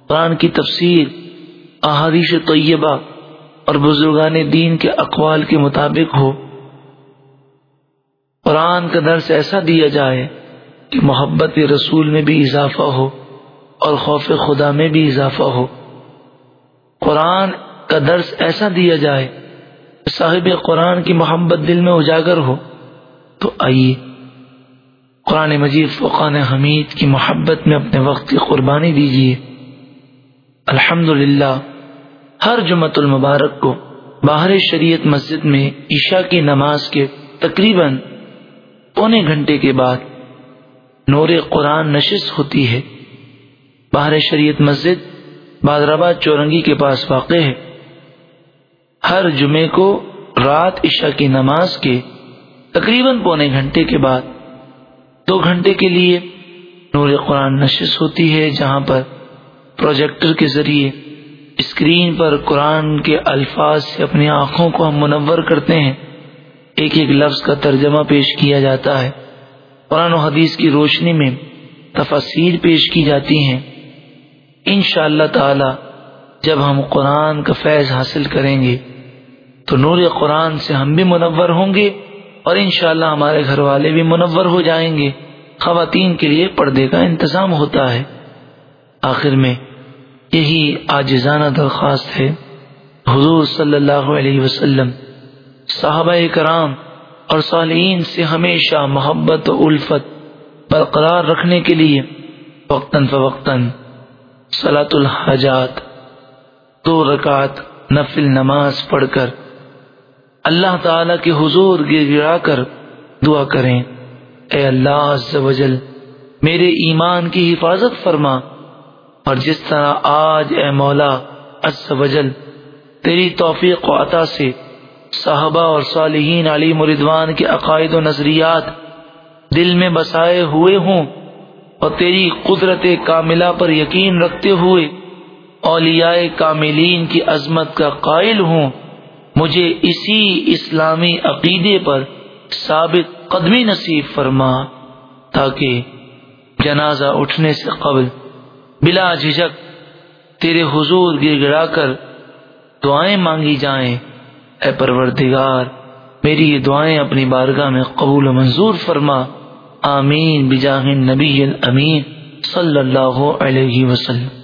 Speaker 1: قرآن کی تفسیر، احادیث طیبہ اور بزرگان دین کے اقوال کے مطابق ہو۔ قرآن کا درس ایسا دیا جائے کہ محبت رسول میں بھی اضافہ ہو اور خوف خدا میں بھی اضافہ ہو۔ قرآن کا درس ایسا دیا جائے کہ صاحب قرآن کی محبت دل میں اجاگر ہو۔ تو آئیے۔ قرآن مجید فقان حمید کی محبت میں اپنے وقت کی قربانی دیجیے۔ الحمد ہر جمعت المبارک کو باہر شریعت مسجد میں عشاء کی نماز کے تقریباً پونے گھنٹے کے بعد نور قرآن نشست ہوتی ہے۔ باہر شریعت مسجد، بادرآباد چورنگی کے پاس واقع ہے۔ ہر جمعے کو رات عشاء کی نماز کے تقریباً پونے گھنٹے کے بعد، دو گھنٹے کے لیے نور قرآن نشست ہوتی ہے، جہاں پر پروجیکٹر کے ذریعے اسکرین پر قرآن کے الفاظ سے اپنی آنکھوں کو ہم منور کرتے ہیں۔ ایک ایک لفظ کا ترجمہ پیش کیا جاتا ہے۔ قرآن و حدیث کی روشنی میں تفاصیر پیش کی جاتی ہیں۔ ان شاء اللہ تعالی، جب ہم قرآن کا فیض حاصل کریں گے، تو نور قرآن سے ہم بھی منور ہوں گے۔ اور انشاءاللہ ہمارے گھر والے بھی منور ہو جائیں گے۔ خواتین کے لیے پردے کا انتظام ہوتا ہے۔ آخر میں یہی آجزانہ درخواست ہے۔ حضور صلی اللہ علیہ وسلم، صحابہ کرام اور صالحین سے ہمیشہ محبت و الفت برقرار رکھنے کے لیے وقتاً فوقتاً سلاۃ الحاجات دو رکعت نفل نماز پڑھ کر اللہ تعالی کے حضور گر گرا کر دعا کریں۔ اے اللہ عز و جل، میرے ایمان کی حفاظت فرما۔ اور جس طرح آج اے مولا عز و جل، تیری توفیق و عطا سے صحابہ اور صالحین علی مردوان کے عقائد و نظریات دل میں بسائے ہوئے ہوں اور تیری قدرت کاملہ پر یقین رکھتے ہوئے اولیاء کاملین کی عظمت کا قائل ہوں۔ مجھے اسی اسلامی عقیدے پر ثابت قدمی نصیب فرما تاکہ جنازہ اٹھنے سے قبل بلا جھجک تیرے حضور گر گڑا کر دعائیں مانگی جائیں۔ اے پروردگار، میری یہ دعائیں اپنی بارگاہ میں قبول و منظور فرما۔ آمین، بجاہ نبی الامین صلی اللہ علیہ وسلم۔